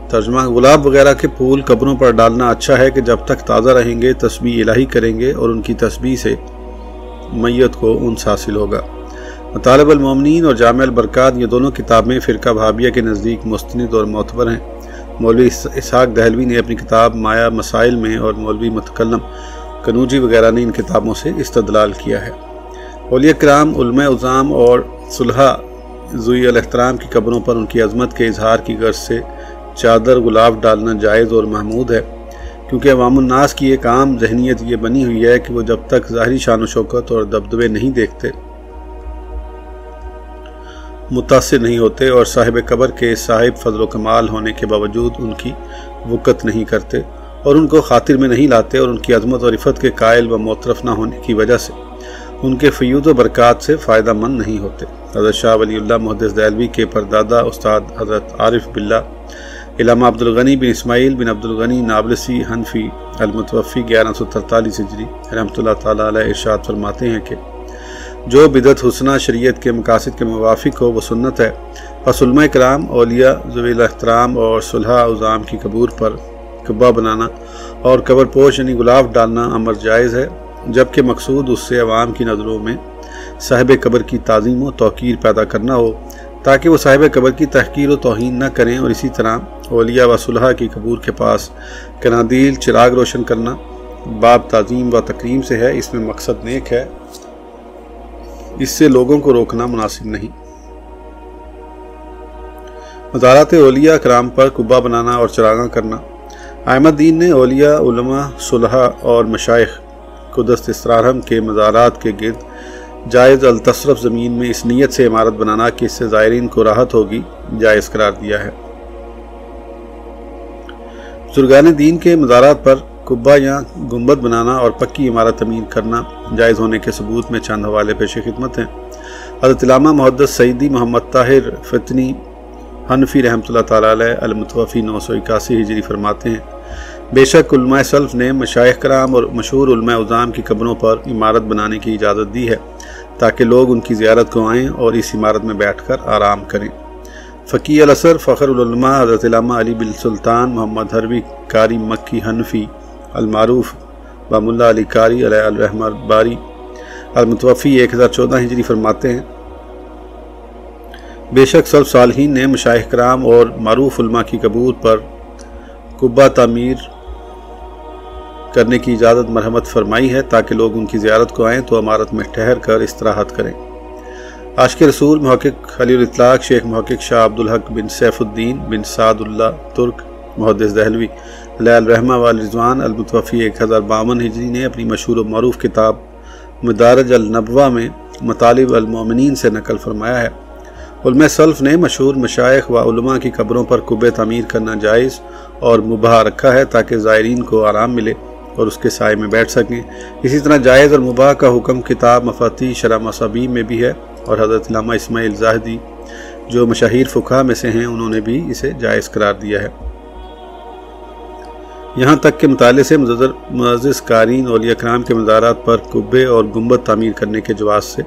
ترجمہ گلاب وغیرہ کے پھول قبروں پر ڈالنا اچھا ہے کہ جب تک تازہ رہیں گے، تسبیح الہی کریں گے اور ان کی تسبیح سے میت کو انس حاصل ہوگا۔ مطالب المومنین اور جامع البرکات، یہ دونوں کتابیں فرقہ بھابیہ کے نزدیک مستند اور معتبر ہیں۔ مولوی اسحاق دہلوی نے اپنی کتاب مایا مسائل میں اور مولوی متکلم کنوجی وغیرہ نے ان کتابوں سے استدلال کیا ہے۔ اولیاء کرام، علماء اظام اور صلحہ زوئی الاحترام کی قبروں پر ان کی عظمت کے اظہار کی غرض سے چادر گلاب ڈالنا جائز اور محمود ہے، کیونکہ عوام الناس کی ایک عام ذہنیت یہ بنی ہوئی ہے کہ وہ جب تک ظاہری شان و شوکت اور دبدبے نہیں دیکھتے، متاثر نہیں ہوتے اور صاحب قبر کے صاحب فضل و کمال ہونے کے باوجود ان کی وقت نہیں کرتے اور ان کو خاطر میں نہیں لاتے اور ان کی عظمت اور عفت کے قائل و موترف نہ ہونے کی وجہ سے ان کے فیود و برکات سے فائدہ مند نہیں ہوتے۔ حضرت شاہ ولی اللہ محدث دہلوی کے پردادا استاد حضرت عارف بلّہ علامہ عبد الغنی بن اسماعیل بن عبد الغنی نابلسی حنفی المتوفی گیارہ سو ترتالیس ہجری رحمۃ اللہ تعالیٰ علیہ ارشاد فرماتے ہیں کہ جو بدت حسنہ شریعت کے مقاصد کے موافق ہو وہ سنت ہے۔ پس علماء کرام، اولیاء زویل احترام اور صلحہ اظام کی قبور پر کبا بنانا اور قبر پوش یعنی گلاب ڈالنا امر جائز ہے، جبکہ مقصود اس سے عوام کی نظروں میں صاحب قبر کی تعظیم و توقیر پیدا کرنا ہو، تاکہ وہ صاحب قبر کی تحقیر و توہین نہ کریں اور اسی طرح اولیاء و صلحہ کی قبور کے پاس کنادیل، چراغ روشن کرنا باب تعظیم و تکریم سے ہے، اس میں مقصد نیک ہے۔ اس سے لوگوں کو روکنا مناسب نہیں۔ مزارات اولیاء کرام پر کبا بنانا اور چراغاں کرنا۔ احمد دین نے اولیاء، علماء صلحہ اور مشائق کو دست کے مزارات کے گرد جائز التصرف زمین میں اس نیت سے عمارت بنانا کہ اس سے زائرین کو راحت ہوگی، جائز قرار دیا ہے۔ بزرگان دین کے مزارات پر کبا یا گنبد بنانا اور پکی عمارت تعمیر کرنا جائز ہونے کے ثبوت میں چند حوالے پیش خدمت ہیں۔ حضرت علامہ محدث سعیدی محمد طاہر فتنی حنفی رحمۃ اللہ تعالیٰ علیہ المتوفی نو سو اکاسی ہجری فرماتے ہیں، بے شک علماء سلف نے مشائق کرام اور مشہور علماء اظام کی قبروں پر عمارت بنانے کی اجازت دی ہے تاکہ لوگ ان کی زیارت کو آئیں اور اس عمارت میں بیٹھ کر آرام کریں۔ فقی الاثر فخر العلماء، حضرت علامہ علی بن سلطان، محمد حربی قاری مکی حنفی، المعروف بام اللہ علی قاری، علیہ الرحمہ باری، المتوفی، ایک ہزار چودہ ہجری فرماتے ہیں۔ بے شک سب صالحین نے مشاہد کرام اور معروف علماء کی قبور پر قبہ تعمیر کرنے کی اجازت، مرحمت فرمائی ہے تاکہ لوگ ان کی زیارت کو آئیں تو عمارت میں ٹھہر کر استراحت کریں۔ عاشق رسول محقق خلی الاطلاق شیخ محقق شاہ عبدالحق بن سیف الدین بن سعد اللہ ترک محدث دہلوی علیہ الرحمہ والرضوان المتوفی ایک ہزار باون ہجری نے اپنی مشہور و معروف کتاب مدارج النبوہ میں مطالب المومنین سے نقل فرمایا ہے۔ علماء سلف نے مشہور مشائق و علماء کی قبروں پر کب تعمیر کرنا جائز اور مباح رکھا ہے تاکہ زائرین کو آرام ملے اور اس کے سائے میں بیٹھ سکیں۔ اسی طرح جائز اور مباح کا حکم کتاب مفاتی شرح مصابیم میں بھی ہے۔ اور حضرت علامہ اسماعیل زاہدی جو مشاہیر فقہ میں سے ہیں، انہوں نے بھی اسے جائز قرار دیا ہے۔ یہاں تک کہ مطالعے سے معزز قارین اولیاء کرام کے مزارات پر کبے اور گنبد تعمیر کرنے کے جواز سے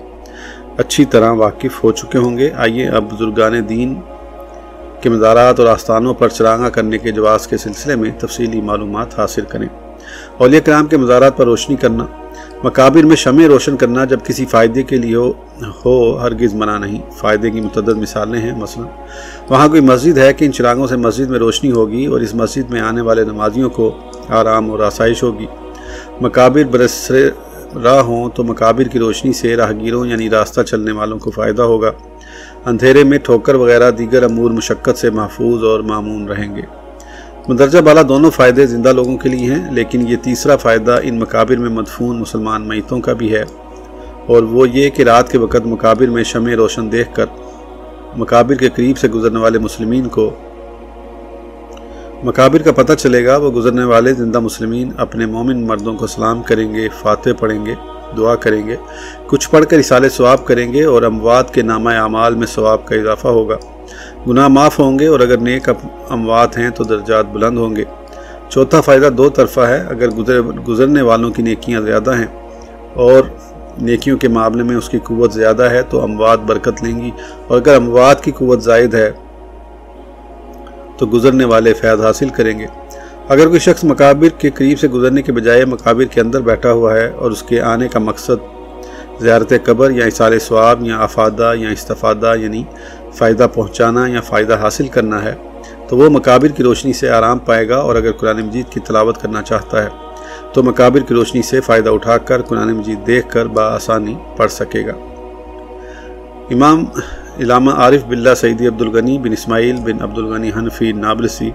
اچھی طرح واقف ہو چکے ہوں گے۔ آئیے اب بزرگان دین کے مزارات اور آستانوں پر چرانگا کرنے کے جواز کے سلسلے میں تفصیلی معلومات حاصل کریں۔ اولیاء کرام کے مزارات پر روشنی کرنا مقابر میں شمع روشن کرنا جب کسی فائدے کے لیے ہو، ہرگز منع نہیں۔ فائدے کی متعدد مثالیں ہیں، مثلا وہاں کوئی مسجد ہے کہ ان چراغوں سے مسجد میں روشنی ہوگی اور اس مسجد میں آنے والے نمازیوں کو آرام اور آسائش ہوگی۔ مقابر برسر راہ ہوں تو مقابر کی روشنی سے راہگیروں یعنی راستہ چلنے والوں کو فائدہ ہوگا۔ اندھیرے میں ٹھوکر وغیرہ دیگر امور مشقت سے محفوظ اور معمون رہیں گے۔ مندرجہ بالا دونوں فائدے زندہ لوگوں کے لیے ہیں، لیکن یہ تیسرا فائدہ ان مقابر میں مدفون مسلمان میتوں کا بھی ہے۔ اور وہ یہ کہ رات کے وقت مقابر میں شمع روشن دیکھ کر مقابر کے قریب سے گزرنے والے مسلمین کو مقابر کا پتہ چلے گا، وہ گزرنے والے زندہ مسلمین اپنے مومن مردوں کو سلام کریں گے، فاتح پڑھیں گے، دعا کریں گے۔ کچھ پڑھ کر اسال ثواب کریں گے اور اموات کے نامہ اعمال میں ثواب کا اضافہ ہوگا۔ گناہ معاف ہوں گے اور اگر نیک اموات ہیں تو درجات بلند ہوں گے۔ چوتھا فائدہ دو طرفہ ہے، اگر گزرنے والوں کی نیکیاں زیادہ ہیں اور نیکیوں کے معاملے میں اس کی قوت زیادہ ہے تو اموات برکت لیں گی۔ اور اگر اموات کی قوت زائد ہے تو گزرنے والے فیض حاصل کریں گے۔ اگر کوئی شخص مقابر کے قریب سے گزرنے کے بجائے مقابر کے اندر بیٹھا ہوا ہے اور اس کے آنے کا مقصد زیارت قبر یا اثار ثواب یا افادہ یا استفادہ یعنی فائدہ پہنچانا یا فائدہ حاصل کرنا ہے، تو وہ مقابر کی روشنی سے آرام پائے گا اور اگر قرآن مجید کی تلاوت کرنا چاہتا ہے، تو مقابر کی روشنی سے فائدہ اٹھا کر قرآن مجید دیکھ کر بآسانی پڑھ سکے گا۔ امام علامہ عارف باللہ سعیدی عبدالغنی بن اسماعیل بن عبدالغنی حنفی نابلسی،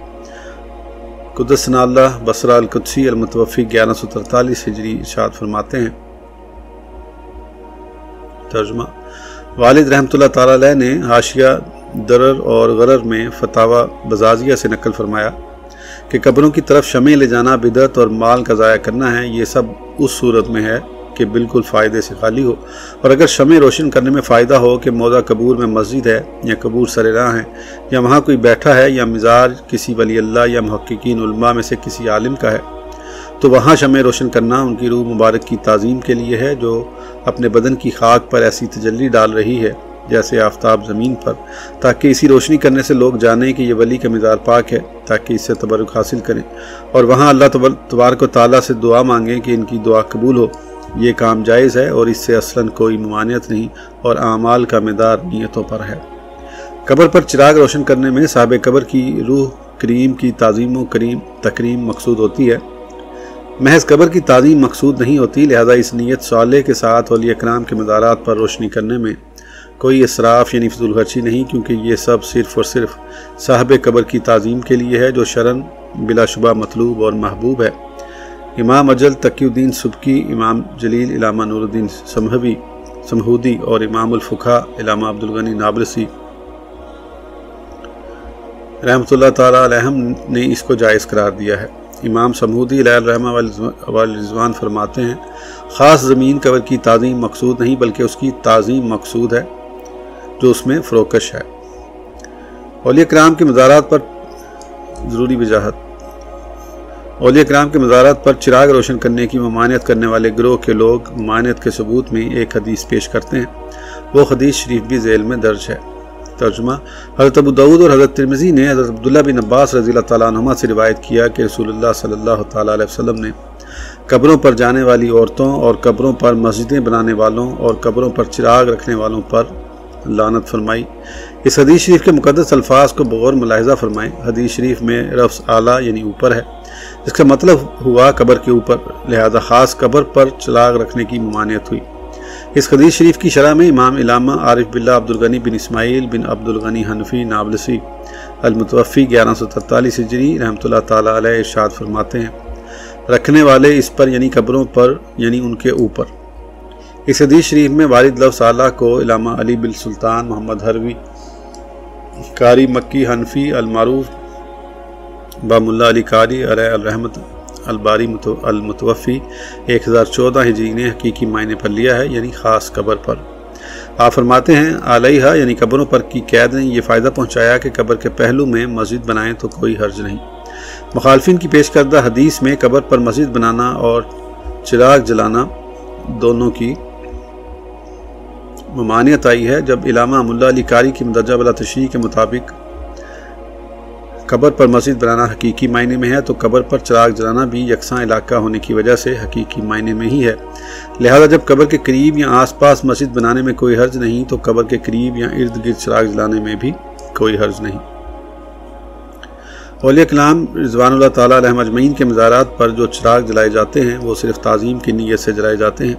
قدسنا اللہ بصرہ القدسی المتوفی گیارہ سو ترتالیس ہجری ارشاد فرماتے ہیں۔ ترجمہ والد رحمۃ اللہ تعالیٰ علیہ نے حاشیہ، درر اور غرر میں فتح بزازیہ سے نقل فرمایا کہ قبروں کی طرف شمع لے جانا بدعت اور مال کا ضائع کرنا ہے، یہ سب اس صورت میں ہے کہ بالکل فائدے سے خالی ہو۔ اور اگر شمع روشن کرنے میں فائدہ ہو کہ موضع قبور میں مسجد ہے یا قبور سر راہ ہے یا وہاں کوئی بیٹھا ہے یا مزاج کسی ولی اللہ یا محققین علماء میں سے کسی عالم کا ہے تو وہاں شمع روشن کرنا ان کی روح مبارک کی تعظیم کے لیے ہے جو اپنے بدن کی خاک پر ایسی تجلی ڈال رہی ہے جیسے آفتاب زمین پر، تاکہ اسی روشنی کرنے سے لوگ جانیں کہ یہ ولی کا مزار پاک ہے، تاکہ اس سے تبرک حاصل کریں۔ اور وہاں اللہ تبارک و تعالیٰ سے دعا مانگیں کہ ان کی دعا قبول ہو۔ یہ کام جائز ہے اور اس سے اصلاً کوئی ممانعت نہیں اور اعمال کا مدار نیتوں پر ہے۔ قبر پر چراغ روشن کرنے میں صاحب قبر کی روح کریم کی تعظیم و کریم، تکریم مقصود ہوتی ہے۔ محض قبر کی تعظیم مقصود نہیں ہوتی، لہذا اس نیت صالح کے ساتھ ولی اکرام کے مزارات پر روشنی کرنے میں کوئی اسراف یعنی فضول خرچی نہیں، کیونکہ یہ سب صرف اور صرف صاحب قبر کی تعظیم کے لیے ہے جو شرن بلا شبہ مطلوب اور محبوب ہے۔ امام اجل تقی الدین سبکی، امام جلیل علامہ نور الدین سمحوی سمہودی اور امام الفقہ علامہ عبدالغنی نابرسی رحمۃ اللہ تعالیٰ علیہم نے اس کو جائز قرار دیا ہے۔ امام سمودی علیہ الرحمہ والرضوان فرماتے ہیں، خاص زمین قبر کی تعظیم مقصود نہیں بلکہ اس کی تعظیم مقصود ہے، جو اس میں فروکش ہے۔ اولیاء کرام کے مزارات پر ضروری وجاہت۔ اولیاء کرام کے مزارات پر چراغ روشن کرنے کی ممانعت کرنے والے گروہ کے لوگ ممانعت کے ثبوت میں ایک حدیث پیش کرتے ہیں۔ وہ حدیث شریف بھی ذیل میں درج ہے۔ ترجمہ۔ حضرت ابو دعود اور حضرت ترمزی نے حضرت عبداللہ بن عباس رضی اللہ تعالیٰ عنہ سے روایت کیا کہ رسول اللہ صلی اللہ تعالیٰ علیہ وسلم نے قبروں پر جانے والی عورتوں اور قبروں پر مسجدیں بنانے والوں اور قبروں پر چراغ رکھنے والوں پر لانت فرمائی۔ اس حدیث شریف کے مقدس الفاظ کو بغور ملاحظہ فرمائیں۔ حدیث شریف میں رفظ اعلیٰ یعنی اوپر ہے۔ اس کا مطلب ہوا قبر کے اوپر، لہذا خاص قبر پر چراغ رکھنے کی ممانعت ہوئی۔ اس حدیث شریف کی شرح میں امام علامہ عارف بلّہ عبدالغنی بن اسماعیل بن عبدالغنی حنفی نابلسی المتوفی گیارہ سو ترتالیس ہجری رحمۃ اللہ تعالیٰ علیہ ارشاد فرماتے ہیں۔ رکھنے والے اس پر یعنی قبروں پر یعنی ان کے اوپر۔ اس حدیث شریف میں والد لفظ صالح کو علامہ علی بن سلطان محمد حروی قاری مکی حنفی المعروف بام اللہ علی قاری علیہ الرحمت الباری المتوفی ایک ہزار چودہ ہجری نے حقیقی معنی پر لیا ہے یعنی خاص قبر پر۔ آپ فرماتے ہیں علیہ یعنی قبروں پر کی قید نے یہ فائدہ پہنچایا کہ قبر کے پہلو میں مسجد بنائیں تو کوئی حرج نہیں۔ مخالفین کی پیش کردہ حدیث میں قبر پر مسجد بنانا اور چراغ جلانا دونوں کی ممانعت آئی ہے، جب علامہ ملا علی کاری کی مدرجہ بلا تشریح کے مطابق قبر پر مسجد بنانا حقیقی معنی میں ہے تو قبر پر چراغ جلانا بھی یکساں علاقہ ہونے کی وجہ سے حقیقی معنی میں ہی ہے۔ لہذا جب قبر کے قریب یا آس پاس مسجد بنانے میں کوئی حرج نہیں تو قبر کے قریب یا ارد گرد چراغ جلانے میں بھی کوئی حرج نہیں۔ اولیاء کلام رضوان اللہ تعالیٰ علیہ مجمعین کے مزارات پر جو چراغ جلائے جاتے ہیں، وہ صرف تعظیم کی نیت سے جلائے جاتے ہیں۔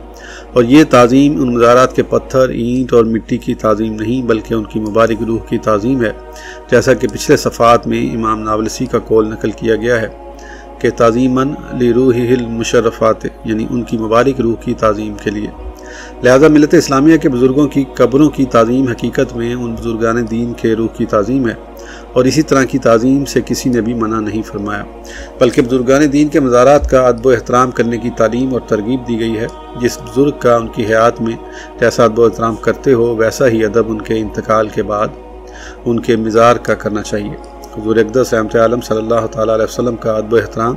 اور یہ تعظیم ان مزارات کے پتھر، اینٹ اور مٹی کی تعظیم نہیں، بلکہ ان کی مبارک روح کی تعظیم ہے۔ جیسا کہ پچھلے صفحات میں امام ناولسی کا کول نقل کیا گیا ہے کہ تعظیماً لروح المشرفات یعنی ان کی مبارک روح کی تعظیم کے لیے۔ لہذا ملت اسلامیہ کے بزرگوں کی قبروں کی تعظیم حقیقت میں ان بزرگان دین کے روح کی تعظیم ہے۔ اور اسی طرح کی تعظیم سے کسی نے بھی منع نہیں فرمایا۔ بلکہ بزرگان دین کے مزارات کا ادب و احترام کرنے کی تعلیم اور ترغیب دی گئی ہے۔ جس بزرگ کا ان کی حیات میں جیسا ادب و احترام کرتے ہو، ویسا ہی ادب ان کے انتقال کے بعد ان کے مزار کا کرنا چاہیے۔ حضور اقدس رحمت عالم صلی اللہ تعالیٰ علیہ وسلم کا ادب و احترام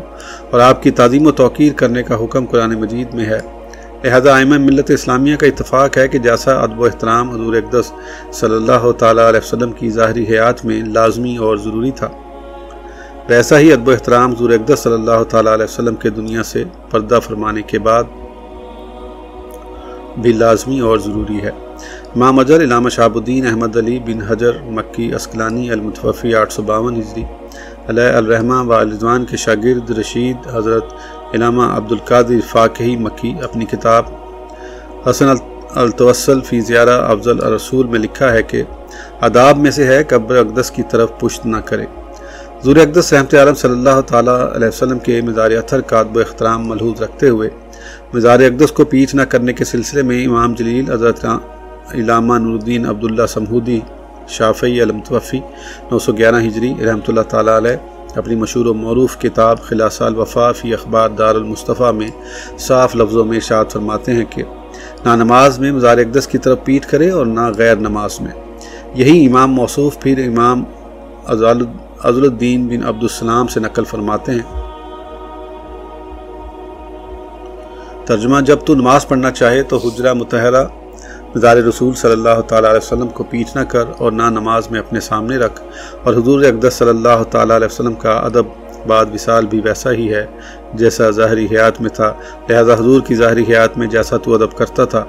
اور آپ کی تعظیم و توقیر کرنے کا حکم قرآن مجید میں ہے۔ لہذا آئمہ ملت اسلامیہ کا اتفاق ہے کہ جیسا ادب و احترام حضور اقدس صلی اللہ تعالیٰ علیہ وسلم کی ظاہری حیات میں لازمی اور ضروری تھا، ویسا ہی ادب و احترام حضور اقدس صلی اللہ تعالیٰ علیہ وسلم کے دنیا سے پردہ فرمانے کے بعد بھی لازمی اور ضروری ہے۔ امام اجر علامہ شہاب الدین احمد علی بن حجر مکی اسکلانی المتوفی آٹھ سو باون ہجری، علیہ الرحمہ و الزوان کے شاگرد رشید حضرت علامہ عبد القادر فاقہی مکی اپنی کتاب حسن التوسل فی زیارہ افضل الرسول میں لکھا ہے کہ اداب میں سے ہے قبر اقدس کی طرف پشت نہ کرے۔ زور اقدس رحمت عالم صلی اللہ تعالیٰ علیہ وسلم کے مزار اثر کا ادب و اخترام ملحوظ رکھتے ہوئے مزار اقدس کو پیچھ نہ کرنے کے سلسلے میں امام جلیل حضرت علامہ نور الدین عبداللہ سمہودی شافعی المتوفی نو سو گیارہ ہجری رحمۃ اللہ تعالیٰ علیہ اپنی مشہور و معروف کتاب خلاصہ الوفا فی اخبار دار المصطفیٰ میں صاف لفظوں میں اشاعت فرماتے ہیں کہ نہ نماز میں مزار اقدس کی طرف پیٹ کرے اور نہ غیر نماز میں۔ یہی امام موصوف پھر امام عزل الدین بن عبدالسلام سے نقل فرماتے ہیں۔ ترجمہ جب تو نماز پڑھنا چاہے تو حجرہ متحرہ مزار رسول صلی اللہ تعالیٰ علیہ وسلم کو پیچھ نہ کر اور نہ نماز میں اپنے سامنے رکھ اور حضور اقدس صلی اللہ تعالیٰ علیہ وسلم کا ادب بعد وصال بھی ویسا ہی ہے جیسا ظاہری حیات میں تھا، لہذا حضور کی ظاہری حیات میں جیسا تو ادب کرتا تھا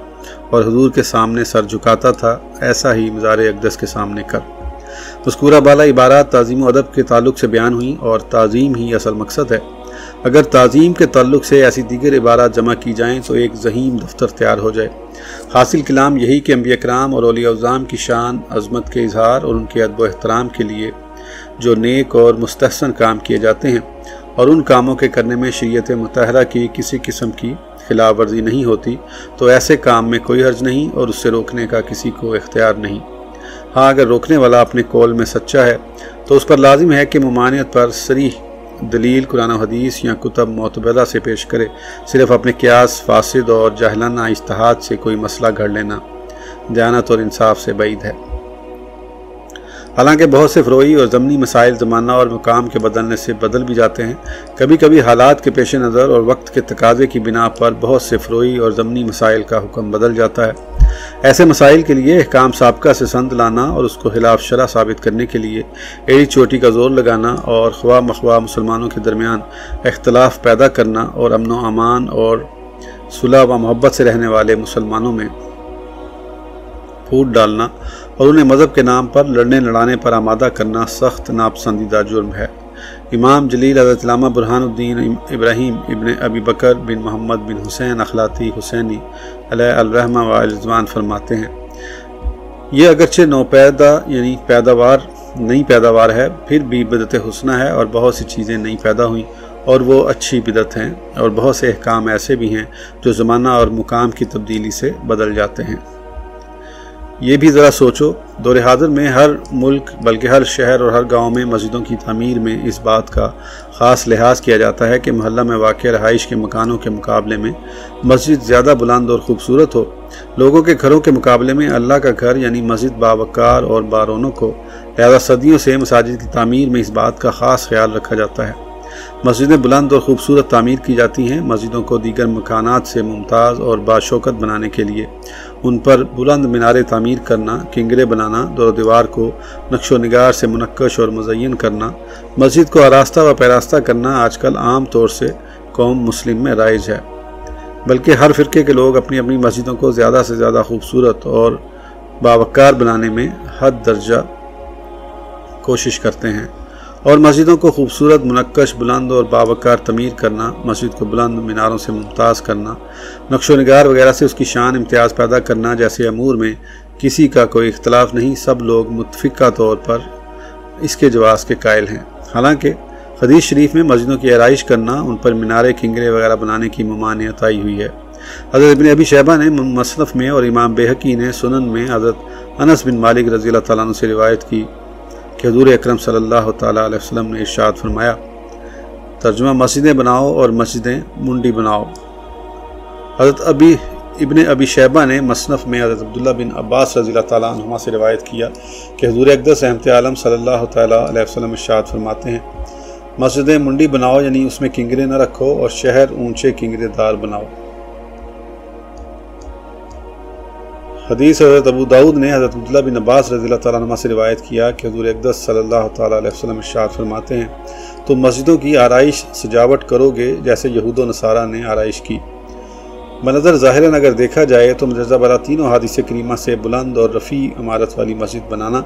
اور حضور کے سامنے سر جھکاتا تھا، ایسا ہی مزار اقدس کے سامنے کر۔ مذکورہ بالا عبارات تعظیم و ادب کے تعلق سے بیان ہوئیں اور تعظیم ہی اصل مقصد ہے۔ اگر تعظیم کے تعلق سے ایسی دیگر عبارات جمع کی جائیں تو ایک ذہیم دفتر تیار ہو جائے۔ حاصل کلام یہی کہ انبیاء کرام اور اولیاء اعظام کی شان، عظمت کے اظہار اور ان کے ادب و احترام کے لیے جو نیک اور مستحسن کام کیے جاتے ہیں اور ان کاموں کے کرنے میں شریعت متحرہ کی کسی قسم کی خلاف ورزی نہیں ہوتی، تو ایسے کام میں کوئی حرج نہیں اور اس سے روکنے کا کسی کو اختیار نہیں۔ ہاں اگر روکنے والا اپنے کول میں سچا ہے، تو اس پر لازم ہے کہ ممانعت پر سریح دلیل قرآن و حدیث یا کتب معتبرہ سے پیش کرے، صرف اپنے قیاس، فاسد اور جہلانہ اشتہاد سے کوئی مسئلہ گھڑ لینا دیانت اور انصاف سے بعید ہے۔ حالانکہ بہت سے فروئی اور ضمنی مسائل زمانہ اور مقام کے بدلنے سے بدل بھی جاتے ہیں۔ کبھی کبھی حالات کے پیش نظر اور وقت کے تقاضے کی بنا پر بہت سے فروئی اور ضمنی مسائل کا حکم بدل جاتا ہے۔ ایسے مسائل کے لیے احکام سابقہ سے سند لانا اور اس کو خلاف شرح ثابت کرنے کے لیے ایڑی چوٹی کا زور لگانا اور خواہ مخواہ مسلمانوں کے درمیان اختلاف پیدا کرنا اور امن و امان اور صلح و محبت سے رہنے والے مسلمانوں میں پھوٹ ڈالنا اور انہیں مذہب کے نام پر لڑنے لڑانے پر آمادہ کرنا سخت ناپسندیدہ جرم ہے۔ امام جلیل حضرت علامہ برحان الدین ابراہیم ابن ابی بکر بن محمد بن حسین اخلاطی حسینی علیہ الرحمہ و الزمان فرماتے ہیں۔ یہ اگرچہ نوپیدا یعنی پیداوار نئی پیداوار ہے، پھر بھی بدت حسنہ ہے اور بہت سی چیزیں نئی پیدا ہوئیں اور وہ اچھی بدت ہیں اور بہت سے احکام ایسے بھی ہیں جو زمانہ اور مقام کی تبدیلی سے بدل جاتے ہیں۔ یہ بھی ذرا سوچو، دور حاضر میں ہر ملک بلکہ ہر شہر اور ہر گاؤں میں مسجدوں کی تعمیر میں اس بات کا خاص لحاظ کیا جاتا ہے کہ محلہ میں واقع رہائش کے مکانوں کے مقابلے میں مسجد زیادہ بلند اور خوبصورت ہو۔ لوگوں کے گھروں کے مقابلے میں اللہ کا گھر یعنی مسجد باوقار اور بارونوں کو لہذا صدیوں سے مساجد کی تعمیر میں اس بات کا خاص خیال رکھا جاتا ہے۔ مسجدیں بلند اور خوبصورت تعمیر کی جاتی ہیں مسجدوں کو دیگر مکانات سے ممتاز اور باشوکت بنانے کے لیے۔ ان پر بلند مینارے تعمیر کرنا، کنگرے بنانا، دور دیوار کو نقش و نگار سے منقش اور مزین کرنا، مسجد کو آراستہ و پیراستہ کرنا آج کل عام طور سے قوم مسلم میں رائج ہے۔ بلکہ ہر فرقے کے لوگ اپنی اپنی مسجدوں کو زیادہ سے زیادہ خوبصورت اور باوقار بنانے میں حد درجہ کوشش کرتے ہیں۔ اور مسجدوں کو خوبصورت، منقش، بلند اور باوقار تعمیر کرنا، مسجد کو بلند میناروں سے ممتاز کرنا، نقش و نگار وغیرہ سے اس کی شان امتیاز پیدا کرنا جیسے امور میں کسی کا کوئی اختلاف نہیں، سب لوگ متفقہ طور پر اس کے جواز کے قائل ہیں۔ حالانکہ حدیث شریف میں مسجدوں کی آرائش کرنا، ان پر مینارے، کنگرے وغیرہ بنانے کی ممانعت آئی ہوئی ہے۔ حضرت ابن ابی شہبہ نے مصنف میں اور امام بحقی نے سنن میں حضرت انس بن مالک رضی اللہ تعالیٰ عنہ سے روایت کی۔ کہ حضور اکرم صلی اللہ تعالیٰ علیہ وسلم نے ارشاد فرمایا، ترجمہ مسجدیں بناؤ اور مسجدیں منڈی بناؤ۔ حضرت ابی ابن ابی شیبہ نے مصنف میں حضرت عبداللہ بن عباس رضی اللہ تعالیٰ عنہ سے روایت کیا کہ حضور اقدس احمد عالم صلی اللہ تعالیٰ علیہ وسلم ارشاد فرماتے ہیں، مسجدیں منڈی بناؤ یعنی اس میں کنگرے نہ رکھو اور شہر اونچے کنگرے دار بناؤ۔ حدیث حضرت ابو داود نے حضرت عبداللہ بن عباس رضی اللہ تعالیٰ عنہ سے روایت کیا کہ حضور اقدس صلی اللہ تعالیٰ علیہ وسلم ارشاد فرماتے ہیں، تو مسجدوں کی آرائش سجاوٹ کرو گے جیسے یہود و نصارہ نے آرائش کی۔ بنظر ظاہراً اگر دیکھا جائے تو مرزا برا تینوں حادث کریمہ سے بلند اور رفیع عمارت والی مسجد بنانا،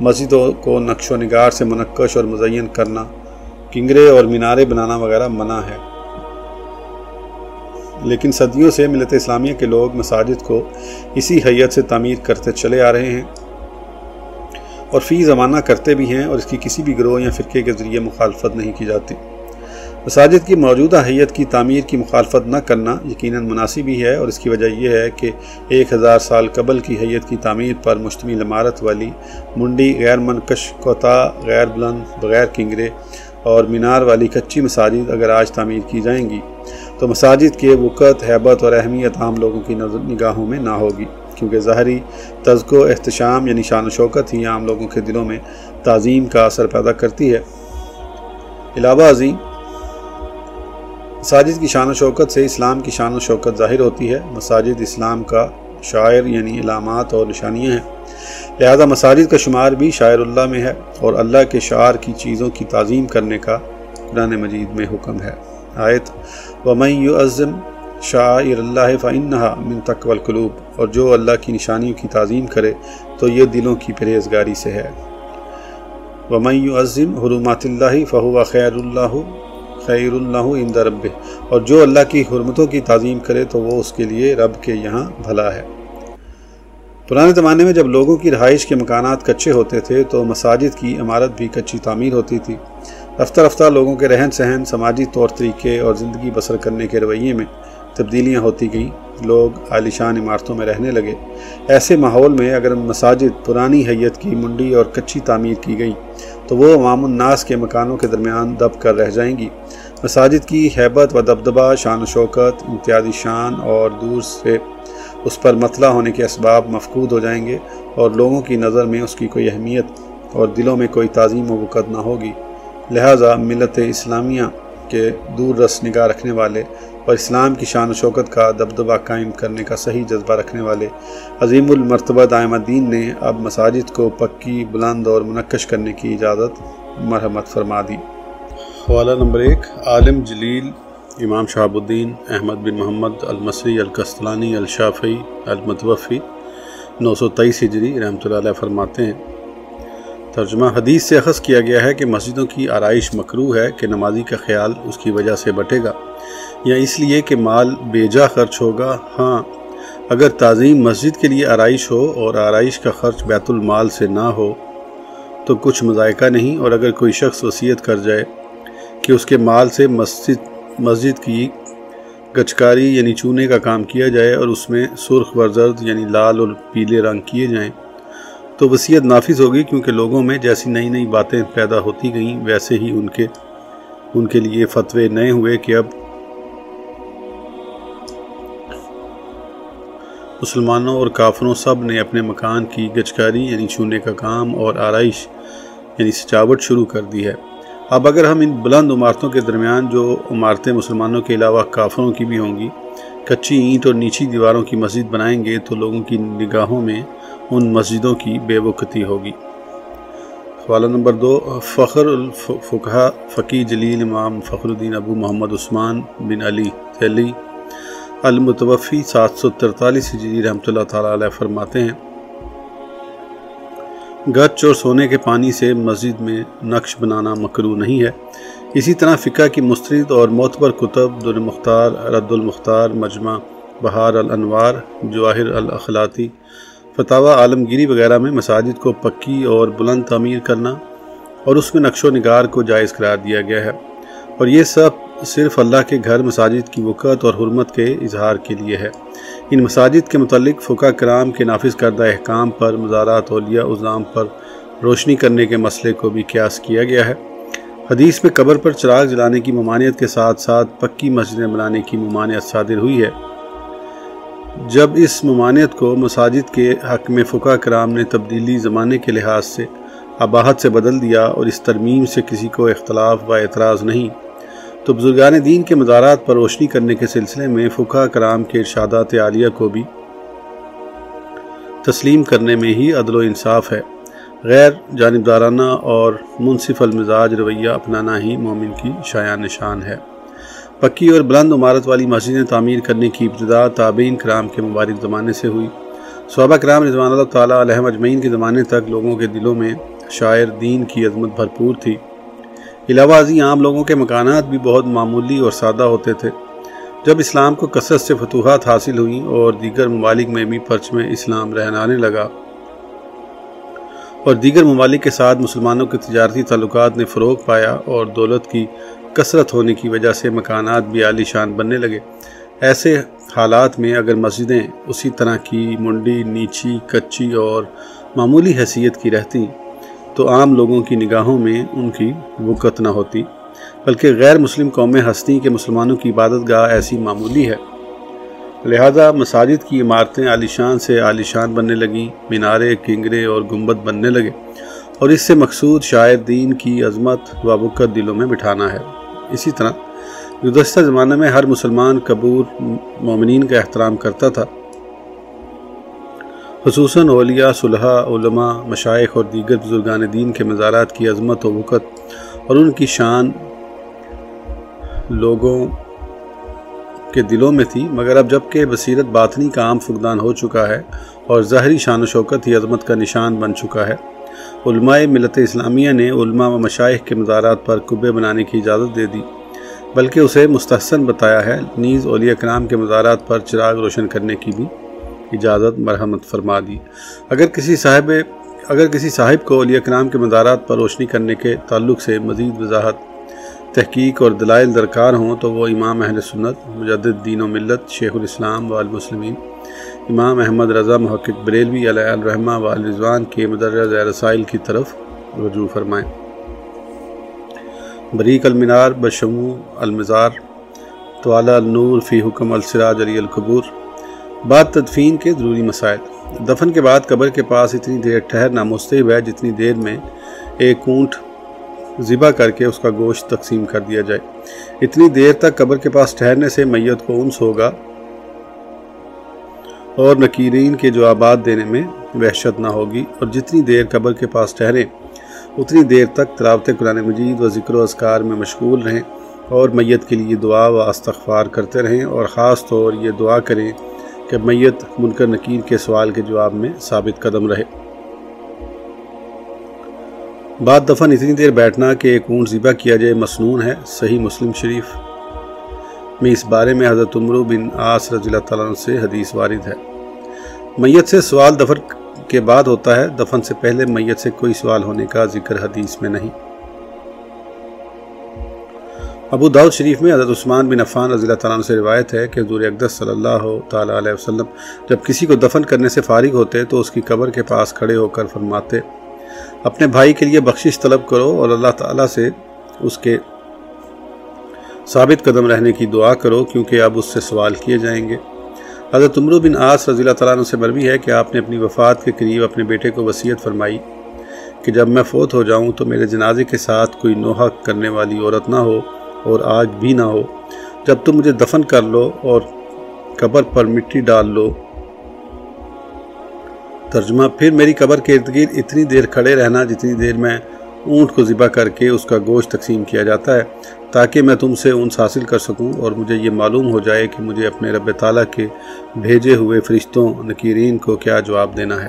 مسجدوں کو نقش و نگار سے منقش اور مزین کرنا، کنگرے اور مینارے بنانا وغیرہ منع ہے۔ لیکن صدیوں سے ملت اسلامیہ کے لوگ مساجد کو اسی حیت سے تعمیر کرتے چلے آ رہے ہیں اور فی زمانہ کرتے بھی ہیں اور اس کی کسی بھی گروہ یا فرقے کے ذریعے مخالفت نہیں کی جاتی۔ مساجد کی موجودہ حیت کی تعمیر کی مخالفت نہ کرنا یقیناً مناسب ہی ہے اور اس کی وجہ یہ ہے کہ ایک ہزار سال قبل کی حیت کی تعمیر پر مشتمل عمارت والی منڈی غیر منکش کوتا، غیر بلند، بغیر کنگرے اور مینار والی کچی مساجد اگر آج تعمیر کی جائیں گی تو مساجد کے وقت، حیبت اور اہمیت عام لوگوں کی نظر نگاہوں میں نہ ہوگی، کیونکہ ظاہری تزک و احتشام یعنی شان و شوکت ہی عام لوگوں کے دلوں میں تعظیم کا اثر پیدا کرتی ہے۔ علاوہ ازیں، مساجد کی شان و شوکت سے اسلام کی شان و شوکت ظاہر ہوتی ہے۔ مساجد اسلام کا شاعر یعنی علامات اور نشانیاں ہیں۔ لہذا مساجد کا شمار بھی شاعر اللہ میں ہے اور اللہ کے شعر کی چیزوں کی تعظیم کرنے کا قرآن مجید میں حکم ہے۔ آیت ومن يعظم شاعر اللہ فإنها من تقوى القلوب اور جو اللہ کی نشانیوں کی تعظیم کرے تو یہ دلوں کی پرہیزگاری سے ہے۔ ومئی عظم حرمات اللہ فہو خیر اللہ خیر اللہ اند رب اور جو اللہ کی حرمتوں کی تعظیم کرے تو وہ اس کے لیے رب کے یہاں بھلا ہے۔ پرانے زمانے میں جب لوگوں کی رہائش کے مکانات کچے ہوتے تھے تو مساجد کی عمارت بھی کچی تعمیر ہوتی تھی۔ رفتہ رفتہ لوگوں کے رہن سہن، سماجی طور طریقے اور زندگی بسر کرنے کے رویے میں تبدیلیاں ہوتی گئیں۔ لوگ عالیشان عمارتوں میں رہنے لگے۔ ایسے ماحول میں اگر مساجد پرانی حیت کی منڈی اور کچی تعمیر کی گئی تو وہ عوام الناس کے مکانوں کے درمیان دب کر رہ جائیں گی۔ مساجد کی حیبت و دبدبہ، شان و شوکت، امتیازی شان اور دور سے اس پر مطلع ہونے کے اسباب مفقود ہو جائیں گے اور لوگوں کی نظر میں اس کی کوئی اہمیت اور دلوں میں کوئی تعظیم و وقت نہ ہوگی۔ لہٰذا ملت اسلامیہ کے دور رس نگاہ رکھنے والے اور اسلام کی شان و شوکت کا دبدبہ قائم کرنے کا صحیح جذبہ رکھنے والے عظیم المرتبہ دائم الدین نے اب مساجد کو پکی بلند اور منقش کرنے کی اجازت مرحمت فرما دی۔ حوالہ نمبر ایک، عالم جلیل امام شہاب الدین احمد بن محمد المصری القستلانی الشافعی المتوفی، نو سو تیئیس ہجری، رحمۃ اللہ علیہ فرماتے ہیں ترجمہ حدیث سے اخذ کیا گیا ہے کہ مسجدوں کی آرائش مکرو ہے کہ نمازی کا خیال اس کی وجہ سے بٹے گا یا اس لیے کہ مال بیجا خرچ ہوگا۔ ہاں اگر تعظیم مسجد کے لیے آرائش ہو اور آرائش کا خرچ بیت المال سے نہ ہو، تو کچھ مذائقہ نہیں۔ اور اگر کوئی شخص وصیت کر جائے کہ اس کے مال سے مسجد مسجد کی گچکاری یعنی چونے کا کام کیا جائے اور اس میں سرخ ورزرد یعنی لال اور پیلے رنگ کیے جائیں تو وصیت نافذ ہوگی کیونکہ لوگوں میں جیسی نئی نئی باتیں پیدا ہوتی گئیں، ویسے ہی ان کے ان کے لیے فتوے نئے ہوئے کہ اب مسلمانوں اور کافروں سب نے اپنے مکان کی گچکاری یعنی چھونے کا کام اور آرائش یعنی سجاوٹ شروع کر دی ہے۔ اب اگر ہم ان بلند عمارتوں کے درمیان جو عمارتیں مسلمانوں کے علاوہ کافروں کی بھی ہوں گی، کچی اینٹ اور نیچی دیواروں کی مسجد بنائیں گے، تو لوگوں کی نگاہوں میں ان مسجدوں کی بے وقتی ہوگی۔ حوالہ نمبر دو، فخر الفقہ فقی جلیل امام فخر الدین ابو محمد عثمان بن علی علی المتوفی سات سو ترتالیس ہجری رحمۃ اللہ تعالیٰ علیہ فرماتے ہیں گچ اور سونے کے پانی سے مسجد میں نقش بنانا مکرو نہیں ہے۔ اسی طرح فقہ کی مسترد اور معتبر کتب در مختار، رد المختار، مجمع، بہار الانوار، جواہر الاخلاطی فتح عالمگیری وغیرہ میں مساجد کو پکی اور بلند تعمیر کرنا اور اس میں نقش و نگار کو جائز قرار دیا گیا ہے۔ اور یہ سب صرف اللہ کے گھر مساجد کی وقت اور حرمت کے اظہار کے لیے ہے۔ ان مساجد کے متعلق فقہ کرام کے نافذ کردہ احکام پر مزارات اولیاء اظام پر روشنی کرنے کے مسئلے کو بھی قیاس کیا گیا ہے۔ حدیث میں قبر پر چراغ جلانے کی ممانعت کے ساتھ ساتھ پکی مسجدیں بنانے کی ممانعت صادر ہوئی ہے۔ جب اس ممانعت کو مساجد کے حق میں فقہ کرام نے تبدیلی زمانے کے لحاظ سے اباہت سے بدل دیا اور اس ترمیم سے کسی کو اختلاف و اعتراض نہیں، تو بزرگان دین کے مزارات پر روشنی کرنے کے سلسلے میں فقہ کرام کے ارشادات عالیہ کو بھی تسلیم کرنے میں ہی عدل و انصاف ہے۔ غیر جانبدارانہ اور منصف المزاج رویہ اپنانا ہی مومن کی شایع نشان ہے۔ پکی اور بلند عمارت والی مسجدیں تعمیر کرنے کی ابتدا تابعین کرام کے مبارک زمانے سے ہوئی۔ صحابہ کرام رضوان اللہ تعالیٰ علیہ مجمعین کے زمانے تک لوگوں کے دلوں میں شاعر، دین کی عظمت بھرپور تھی۔ علاوہ ازیں عام لوگوں کے مکانات بھی بہت معمولی اور سادہ ہوتے تھے۔ جب اسلام کو کثرت سے فتوحات حاصل ہوئیں اور دیگر ممالک میں بھی پرچ میں اسلام رہنانے لگا اور دیگر ممالک کے ساتھ مسلمانوں کے تجارتی تعلقات نے فروغ پایا اور دولت کی کثرت ہونے کی وجہ سے مکانات بھی عالی شان بننے لگے۔ ایسے حالات میں اگر مسجدیں اسی طرح کی منڈی، نیچی، کچی اور معمولی حیثیت کی رہتی تو عام لوگوں کی نگاہوں میں ان کی وقت نہ ہوتی۔ بلکہ غیر مسلم قومیں ہستی کہ مسلمانوں کی عبادت گاہ ایسی معمولی ہے۔ لہذا مساجد کی عمارتیں عالیشان سے عالیشان بننے لگیں، مینارے، کنگرے اور گنبد بننے لگے۔ اور اس سے مقصود شاعر دین کی عظمت و وابقت دلوں میں بٹھانا ہے۔ اسی طرح گزشتہ زمانہ میں ہر مسلمان قبور مومنین کا احترام کرتا تھا۔ خصوصاً اولیاء صلحہ علماء مشائق اور دیگر بزرگان دین کے مزارات کی عظمت و وقت اور ان کی شان لوگوں کے دلوں میں تھی۔ مگر اب جبکہ بصیرت باطنی کا عام فقدان ہو چکا ہے اور ظاہری شان و شوکت ہی عظمت کا نشان بن چکا ہے۔ علماء ملت اسلامیہ نے علماء و مشائق کے مزارات پر کبے بنانے کی اجازت دے دی، بلکہ اسے مستحسن بتایا ہے نیز اولیاء کرام کے مزارات پر چراغ روشن کرنے کی بھی اجازت مرحمت فرما دی۔ اگر کسی صاحب اگر کسی صاحب کو اولیاء کرام کے مزارات پر روشنی کرنے کے تعلق سے مزید وضاحت، تحقیق اور دلائل درکار ہوں تو وہ امام اہل سنت، مجدد دین و ملت، شیخ الاسلام والمسلمین امام احمد رضا محقق بریلوی علیہ الرحمہ والرضوان کے مدرج رسائل کی طرف رجوع فرمائیں۔ بریق المنار بشمو المزار، طوالہ النور فی حکم السراج علی القبور۔ بعد تدفین کے ضروری مسائل۔ دفن کے بعد قبر کے پاس اتنی دیر ٹھہرنا مستحب ہے جتنی دیر میں ایک اونٹ ذبح کر کے اس کا گوشت تقسیم کر دیا جائے۔ اتنی دیر تک قبر کے پاس ٹھہرنے سے میت کو انس ہوگا۔ اور نکیرین کے جوابات دینے میں وحشت نہ ہوگی اور جتنی دیر قبر کے پاس ٹھہریں، اتنی دیر تک تلاوت قرآن مجید و ذکر و اذکار میں مشغول رہیں اور میت کے لیے دعا و استغفار کرتے رہیں اور خاص طور یہ دعا کریں کہ میت منکر نکیر کے سوال کے جواب میں ثابت قدم رہے۔ بعد دفن اتنی دیر بیٹھنا کہ ایک اونٹ ذبح کیا جائے مسنون ہے، صحیح مسلم شریف۔ میں اس بارے میں حضرت عمرو بن آس رضی اللہ تعالیٰ سے حدیث وارد ہے۔ میت سے سوال دفن کے بعد ہوتا ہے، دفن سے پہلے میت سے کوئی سوال ہونے کا ذکر حدیث میں نہیں۔ ابو داؤد شریف میں حضرت عثمان بن عفان رضی اللہ تعالیٰ سے روایت ہے کہ حضور اقدس صلی اللہ تعالیٰ علیہ وسلم جب کسی کو دفن کرنے سے فارغ ہوتے تو اس کی قبر کے پاس کھڑے ہو کر فرماتے، اپنے بھائی کے لیے بخشش طلب کرو اور اللہ تعالیٰ سے اس کے ثابت قدم رہنے کی دعا کرو کیونکہ اب اس سے سوال کیے جائیں گے۔ حضرت عمرو بن آس رضی اللہ تعالیٰ عنہ سے مروی ہے کہ آپ نے اپنی وفات کے قریب اپنے بیٹے کو وصیت فرمائی کہ جب میں فوت ہو جاؤں تو میرے جنازے کے ساتھ کوئی نوحہ کرنے والی عورت نہ ہو اور آگ بھی نہ ہو۔ جب تم مجھے دفن کر لو اور قبر پر مٹی ڈال لو۔ ترجمہ، پھر میری قبر کے ارد گرد اتنی دیر کھڑے رہنا جتنی دیر میں اونٹ کو ذبح کر کے اس کا گوشت تقسیم کیا جاتا ہے۔ تاکہ میں تم سے انس حاصل کر سکوں اور مجھے یہ معلوم ہو جائے کہ مجھے اپنے رب تعالیٰ کے بھیجے ہوئے فرشتوں، نکیرین کو کیا جواب دینا ہے۔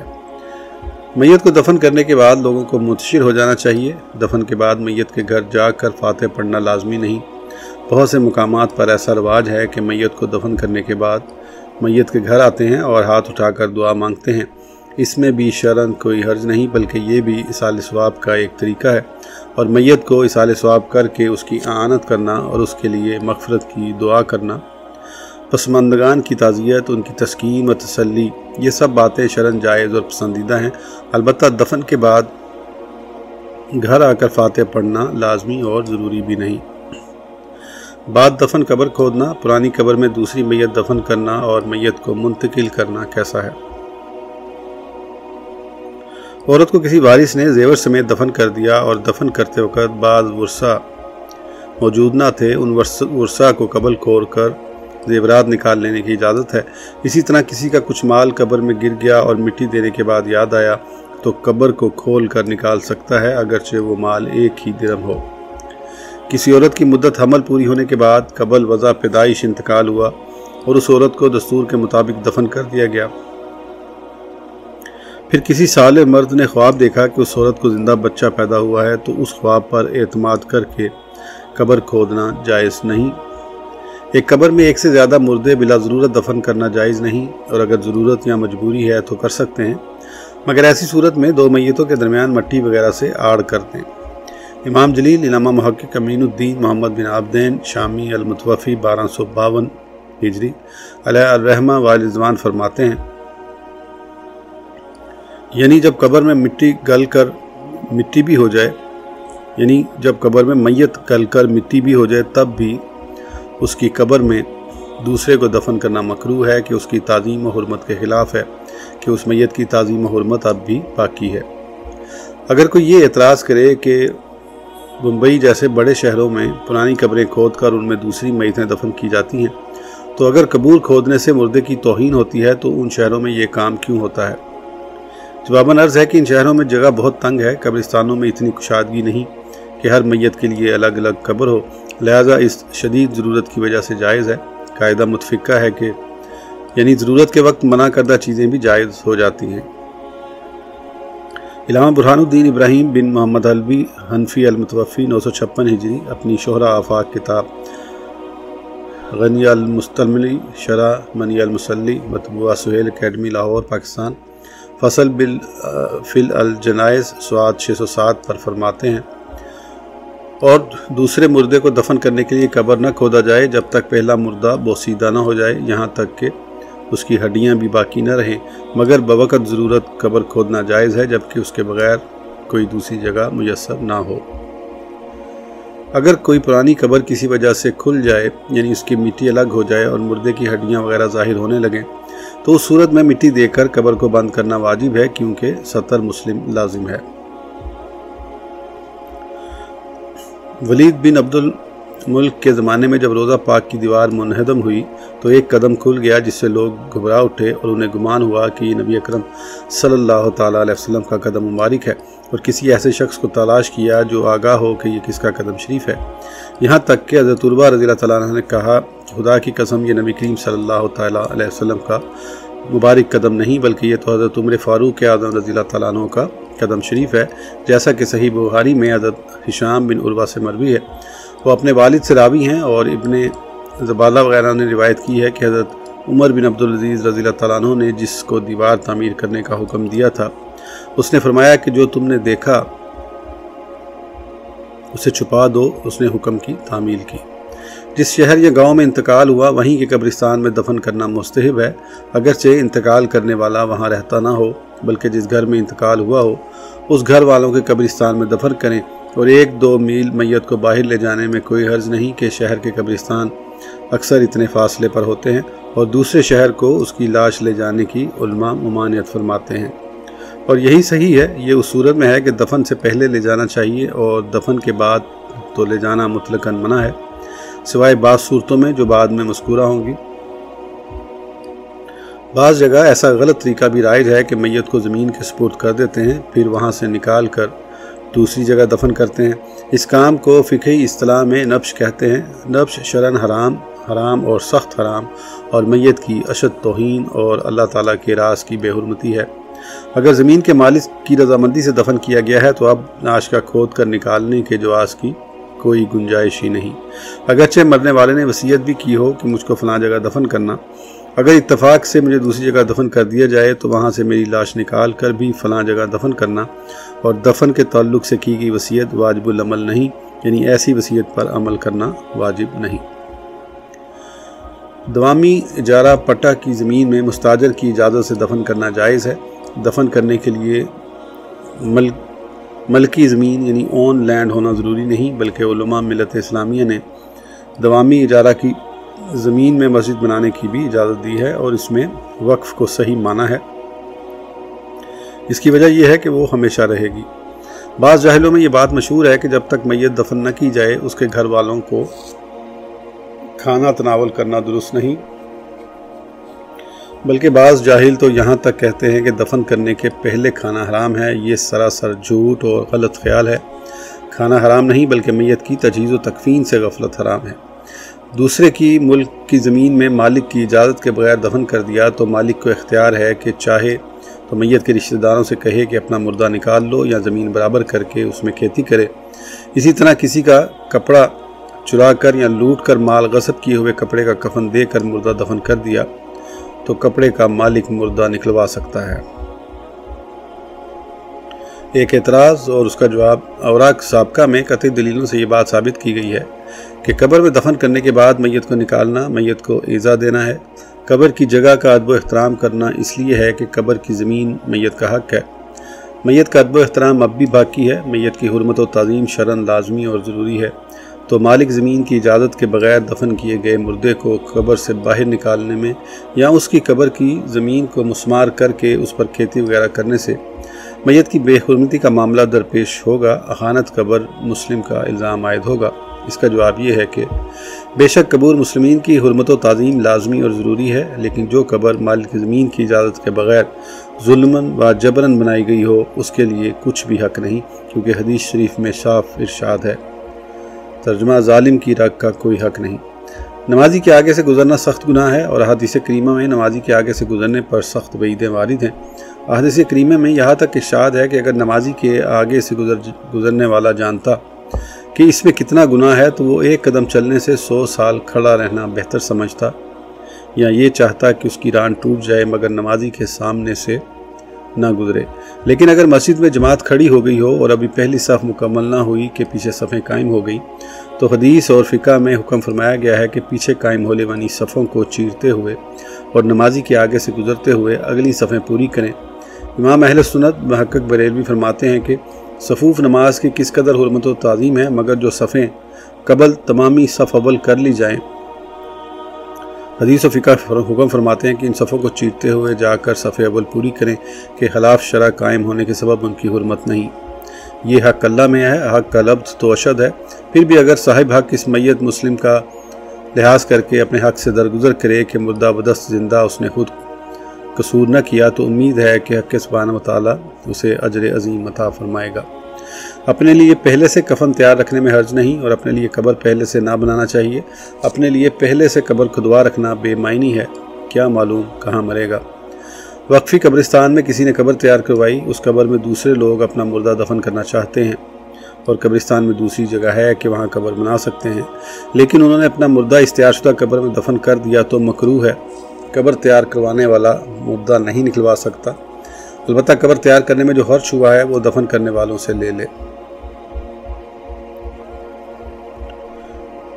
میت کو دفن کرنے کے بعد لوگوں کو منتشر ہو جانا چاہیے۔ دفن کے بعد میت کے گھر جا کر فاتح پڑھنا لازمی نہیں۔ بہت سے مقامات پر ایسا رواج ہے کہ میت کو دفن کرنے کے بعد میت کے گھر آتے ہیں اور ہاتھ اٹھا کر دعا مانگتے ہیں۔ اس میں بھی شرن کوئی حرج نہیں، بلکہ یہ بھی اسال ثواب کا ایک طریقہ ہے۔ اور میت کو اسال ثواب کر کے اس کی آنت کرنا اور اس کے لیے مغفرت کی دعا کرنا۔ پسماندگان کی تعزیت، ان کی تسکین و تسلی، یہ سب باتیں شرن جائز اور پسندیدہ ہیں۔ البتہ دفن کے بعد گھر آ کر فاتح پڑھنا لازمی اور ضروری بھی نہیں۔ بعد دفن قبر کھودنا، پرانی قبر میں دوسری میت دفن کرنا اور میت کو منتقل کرنا کیسا ہے؟ عورت کو کسی وارث نے زیور سمیت دفن کر دیا اور دفن کرتے وقت بعض ورثہ موجود نہ تھے، ان ورثہ کو قبل کھور کر زیورات نکال لینے کی اجازت ہے۔ اسی طرح کسی کا کچھ مال قبر میں گر گیا اور مٹی دینے کے بعد یاد آیا تو قبر کو کھول کر نکال سکتا ہے اگرچہ وہ مال ایک ہی درم ہو۔ کسی عورت کی مدت حمل پوری ہونے کے بعد قبل وضع پیدائش انتقال ہوا اور اس عورت کو دستور کے مطابق دفن کر دیا گیا۔ پھر کسی سال مرد نے خواب دیکھا کہ اس عورت کو زندہ بچہ پیدا ہوا ہے، تو اس خواب پر اعتماد کر کے قبر کھودنا جائز نہیں۔ ایک قبر میں ایک سے زیادہ مردے بلا ضرورت دفن کرنا جائز نہیں، اور اگر ضرورت یا مجبوری ہے تو کر سکتے ہیں، مگر ایسی صورت میں دو میتوں کے درمیان مٹی وغیرہ سے آڑ کر دیں امام جلیل علامہ محقق، امین الدین، محمد بن عابدین، شامی المتوفی، بارہ سو باون ہجری علیہ الرحمہ والزوان فرماتے ہیں یعنی جب قبر میں مٹی گل کر مٹی بھی ہو جائے یعنی جب قبر میں میت گل کر مٹی بھی ہو جائے، تب بھی اس کی قبر میں دوسرے کو دفن کرنا مکرو ہے کہ اس کی تعظیم و حرمت کے خلاف ہے، کہ اس میت کی تعظیم و حرمت اب بھی باقی ہے۔ اگر کوئی یہ اعتراض کرے کہ ممبئی جیسے بڑے شہروں میں پرانی قبریں کھود کر ان میں دوسری میتیں دفن کی جاتی ہیں، تو اگر قبول کھودنے سے مردے کی توہین ہوتی ہے، تو ان شہروں میں یہ کام کیوں ہوتا ہے؟ جواباً عرض ہے کہ ان شہروں میں جگہ بہت تنگ ہے، قبرستانوں میں اتنی کشادگی نہیں کہ ہر میت کے لیے الگ الگ قبر ہو۔ لہٰذا اس شدید ضرورت کی وجہ سے جائز ہے۔ قاعدہ متفقہ ہے کہ یعنی ضرورت کے وقت منع کردہ چیزیں بھی جائز ہو جاتی ہیں۔ علامہ برحان الدین ابراہیم بن محمد البی حنفی المتوفی نو سو چھپن ہجری اپنی شہرہ آفاق کتاب غنی المستملی شرح منی المسلی، مطبوعہ سہیل اکیڈمی، لاہور، پاکستان۔ فصل بل فل الجنائز، سواد چھ سو سات پر فرماتے ہیں۔ اور دوسرے مردے کو دفن کرنے کے لیے قبر نہ کھودا جائے جب تک پہلا مردہ بوسیدہ نہ ہو جائے، یہاں تک کہ اس کی ہڈیاں بھی باقی نہ رہیں۔ مگر بوقت ضرورت قبر کھودنا جائز ہے جبکہ اس کے بغیر کوئی دوسری جگہ میسر نہ ہو۔ اگر کوئی پرانی قبر کسی وجہ سے کھل جائے یعنی اس کی مٹی الگ ہو جائے اور مردے کی ہڈیاں وغیرہ ظاہر ہونے لگیں تو اس صورت میں مٹی دے کر قبر کو بند کرنا واجب ہے کیونکہ ستر مسلم لازم ہے۔ ولید بن عبد ملک کے زمانے میں جب روزہ پاک کی دیوار منہدم ہوئی تو ایک قدم کھل گیا جس سے لوگ گھبرا اٹھے اور انہیں گمان ہوا کہ یہ نبی اکرم صلی اللہ تعالیٰ علیہ وسلم کا قدم مبارک ہے اور کسی ایسے شخص کو تلاش کیا جو آگاہ ہو کہ یہ کس کا قدم شریف ہے۔ یہاں تک کہ حضرت عربہ رضی اللہ تعالیٰ عنہ نے کہا کہ خدا کی قسم یہ نبی کریم صلی اللہ تعالیٰ علیہ وسلم کا مبارک قدم نہیں بلکہ یہ تو حضرت عمر فاروق اعظم رضی اللہ تعالیٰ عنہ کا قدم شریف ہے۔ جیسا کہ صحیح بخاری میں حضرت حشام بن عربہ سے مروی ہے۔ وہ اپنے والد سے راوی ہیں اور ابن زبالہ وغیرہ نے روایت کی ہے کہ حضرت عمر بن عبدالعزیز رضی اللہ تعالیٰ عنہ نے جس کو دیوار تعمیر کرنے کا حکم دیا تھا، اس نے فرمایا کہ جو تم نے دیکھا، اسے چھپا دو، اس نے حکم کی، تعمیل کی۔ جس شہر یا گاؤں میں انتقال ہوا، وہیں کے قبرستان میں دفن کرنا مستحب ہے۔ اگرچہ انتقال کرنے والا وہاں رہتا نہ ہو، بلکہ جس گھر میں انتقال ہوا ہو، اس گھر والوں کے قبرستان میں دفن کریں۔ اور ایک دو میل میت کو باہر لے جانے میں کوئی حرض نہیں کہ شہر کے قبرستان اکثر اتنے فاصلے پر ہوتے ہیں اور دوسرے شہر کو اس کی لاش لے جانے کی علماء ممانعت فرماتے ہیں۔ اور یہی صحیح ہے، یہ اس صورت میں ہے کہ دفن سے پہلے لے جانا چاہیے اور دفن کے بعد تو لے جانا مطلقاً منع ہے۔ سوائے بعض صورتوں میں جو بعد میں مذکورہ ہوں گی۔ بعض جگہ ایسا غلط طریقہ بھی رائج ہے کہ میت کو زمین کے سپورٹ کر دیتے ہیں، پھر وہاں سے نکال کر دوسری جگہ دفن کرتے ہیں۔ اس کام کو فقہی اصطلاح میں نبش کہتے ہیں۔ نبش شرن حرام حرام اور سخت حرام اور میت کی اشد توہین اور اللہ تعالیٰ کے راز کی بے حرمتی ہے۔ اگر زمین کے مالک کی رضامندی سے دفن کیا گیا ہے تو اب ناش کا کھود کر نکالنے کے جواز کی کوئی گنجائش ہی نہیں۔ اگرچہ مرنے والے نے وصیت بھی کی ہو کہ مجھ کو فلاں جگہ دفن کرنا۔ اگر اتفاق سے مجھے دوسری جگہ دفن کر دیا جائے تو وہاں سے میری لاش نکال کر بھی فلاں جگہ دفن کرنا۔ اور دفن کے تعلق سے کی گئی وصیت واجب العمل نہیں یعنی ایسی وصیت پر عمل کرنا واجب نہیں۔ دوامی اجارہ پٹا کی زمین میں مستاجر کی اجازت سے دفن کرنا جائز ہے۔ دفن کرنے کے لیے ملکی زمین یعنی اون لینڈ ہونا ضروری نہیں، بلکہ علماء ملت اسلامیہ نے دوامی اجارہ کی زمین میں مسجد بنانے کی بھی اجازت دی ہے اور اس میں وقف کو صحیح مانا ہے۔ اس کی وجہ یہ ہے کہ وہ ہمیشہ رہے گی۔ بعض جاہلوں میں یہ بات مشہور ہے کہ جب تک میت دفن نہ کی جائے، اس کے گھر والوں کو کھانا تناول کرنا درست نہیں۔ بلکہ بعض جاہل تو یہاں تک کہتے ہیں کہ دفن کرنے کے پہلے کھانا حرام ہے۔ یہ سراسر جھوٹ اور غلط خیال ہے۔ کھانا حرام نہیں، بلکہ میت کی تجہیز و تکفین سے غفلت حرام ہے۔ دوسرے کی ملک کی زمین میں مالک کی اجازت کے بغیر دفن کر دیا تو مالک کو اختیار ہے کہ چاہے تو میت کے رشتہ داروں سے کہے کہ اپنا مردہ نکال لو یا زمین برابر کر کے اس میں کھیتی کرے۔ اسی طرح کسی کا کپڑا چرا کر یا لوٹ کر مال غصب کیے ہوئے کپڑے کا کفن دے کر مردہ دفن کر دیا تو کپڑے کا مالک مردہ نکلوا سکتا ہے۔ ایک اعتراض اور اس کا جواب اوراق سابقہ میں قطع دلیلوں سے یہ بات ثابت کی گئی ہے کہ قبر میں دفن کرنے کے بعد میت کو نکالنا، میت کو ایزا دینا ہے۔ قبر کی جگہ کا ادب و احترام کرنا اس لیے ہے کہ قبر کی زمین میت کا حق ہے۔ میت کا ادب و احترام اب بھی باقی ہے۔ میت کی حرمت و تعظیم شرن لازمی اور ضروری ہے۔ تو مالک زمین کی اجازت کے بغیر دفن کیے گئے مردے کو قبر سے باہر نکالنے میں یا اس کی قبر کی زمین کو مسمار کر کے اس پر کھیتی وغیرہ کرنے سے میت کی بے حرمتی کا معاملہ درپیش ہوگا۔ اخانت قبر مسلم کا الزام عائد ہوگا۔ اس کا جواب یہ ہے کہ بے شک قبور مسلمین کی حرمت و تعظیم لازمی اور ضروری ہے، لیکن جو قبر مالک زمین کی اجازت کے بغیر ظلمن و جبرن بنائی گئی ہو، اس کے لیے کچھ بھی حق نہیں، کیونکہ حدیث شریف میں صاف ارشاد ہے۔ ترجمہ ظالم کی رگ کا کوئی حق نہیں۔ نمازی کے آگے سے گزرنا سخت گناہ ہے اور حدیث کریمہ میں نمازی کے آگے سے گزرنے پر سخت بعیدیں وارد ہیں۔ احادث کریمہ میں یہاں تک اشاد ہے کہ اگر نمازی کے آگے سے گزر گزرنے والا جانتا کہ اس میں کتنا گناہ ہے تو وہ ایک قدم چلنے سے سو سال کھڑا رہنا بہتر سمجھتا یا یہ چاہتا کہ اس کی ران ٹوٹ جائے مگر نمازی کے سامنے سے نہ گزرے۔ لیکن اگر مسجد میں جماعت کھڑی ہو گئی ہو اور ابھی پہلی صف مکمل نہ ہوئی کہ پیچھے صفیں قائم ہو گئی تو حدیث اور فقہ میں حکم فرمایا گیا ہے کہ پیچھے قائم ہونے والی صفوں کو چیرتے ہوئے اور نمازی کے آگے سے گزرتے ہوئے اگلی صفیں پوری کریں۔ امام اہل سنت محقق بریلوی فرماتے ہیں کہ صفوف نماز کی کس قدر حرمت و تعظیم ہے، مگر جو صفیں قبل تمامی صف اول کر لی جائیں۔ حدیث و فقہ حکم فرماتے ہیں کہ ان صفوں کو چیرتے ہوئے جا کر صف اول پوری کریں کہ خلاف شرح قائم ہونے کے سبب ان کی حرمت نہیں۔ یہ حق اللہ میں ہے، حق کا لفظ تو اشد ہے۔ پھر بھی اگر صاحب حق اس میت مسلم کا لحاظ کر کے اپنے حق سے درگزر کرے کہ مردہ بدست زندہ اس نے خود قصور نہ کیا تو امید ہے کہ حق سبحانہ و تعالیٰ اسے اجر عظیم عطا فرمائے گا۔ اپنے لیے پہلے سے کفن تیار رکھنے میں حرج نہیں اور اپنے لیے قبر پہلے سے نہ بنانا چاہیے۔ اپنے لیے پہلے سے قبر کھدوا رکھنا بے معنی ہے۔ کیا معلوم کہاں مرے گا۔ وقفی قبرستان میں کسی نے قبر تیار کروائی۔ اس قبر میں دوسرے لوگ اپنا مردہ دفن کرنا چاہتے ہیں۔ اور قبرستان میں دوسری جگہ ہے کہ وہاں قبر بنا سکتے ہیں۔ لیکن انہوں نے اپنا مردہ استیار شدہ قبر میں دفن کر دیا تو مکروح ہے۔ قبر تیار کروانے والا مردہ نہیں نکلوا سکتا۔ البتہ قبر تیار کرنے میں جو حرچ ہوا ہے وہ دفن کرنے والوں سے لے لے۔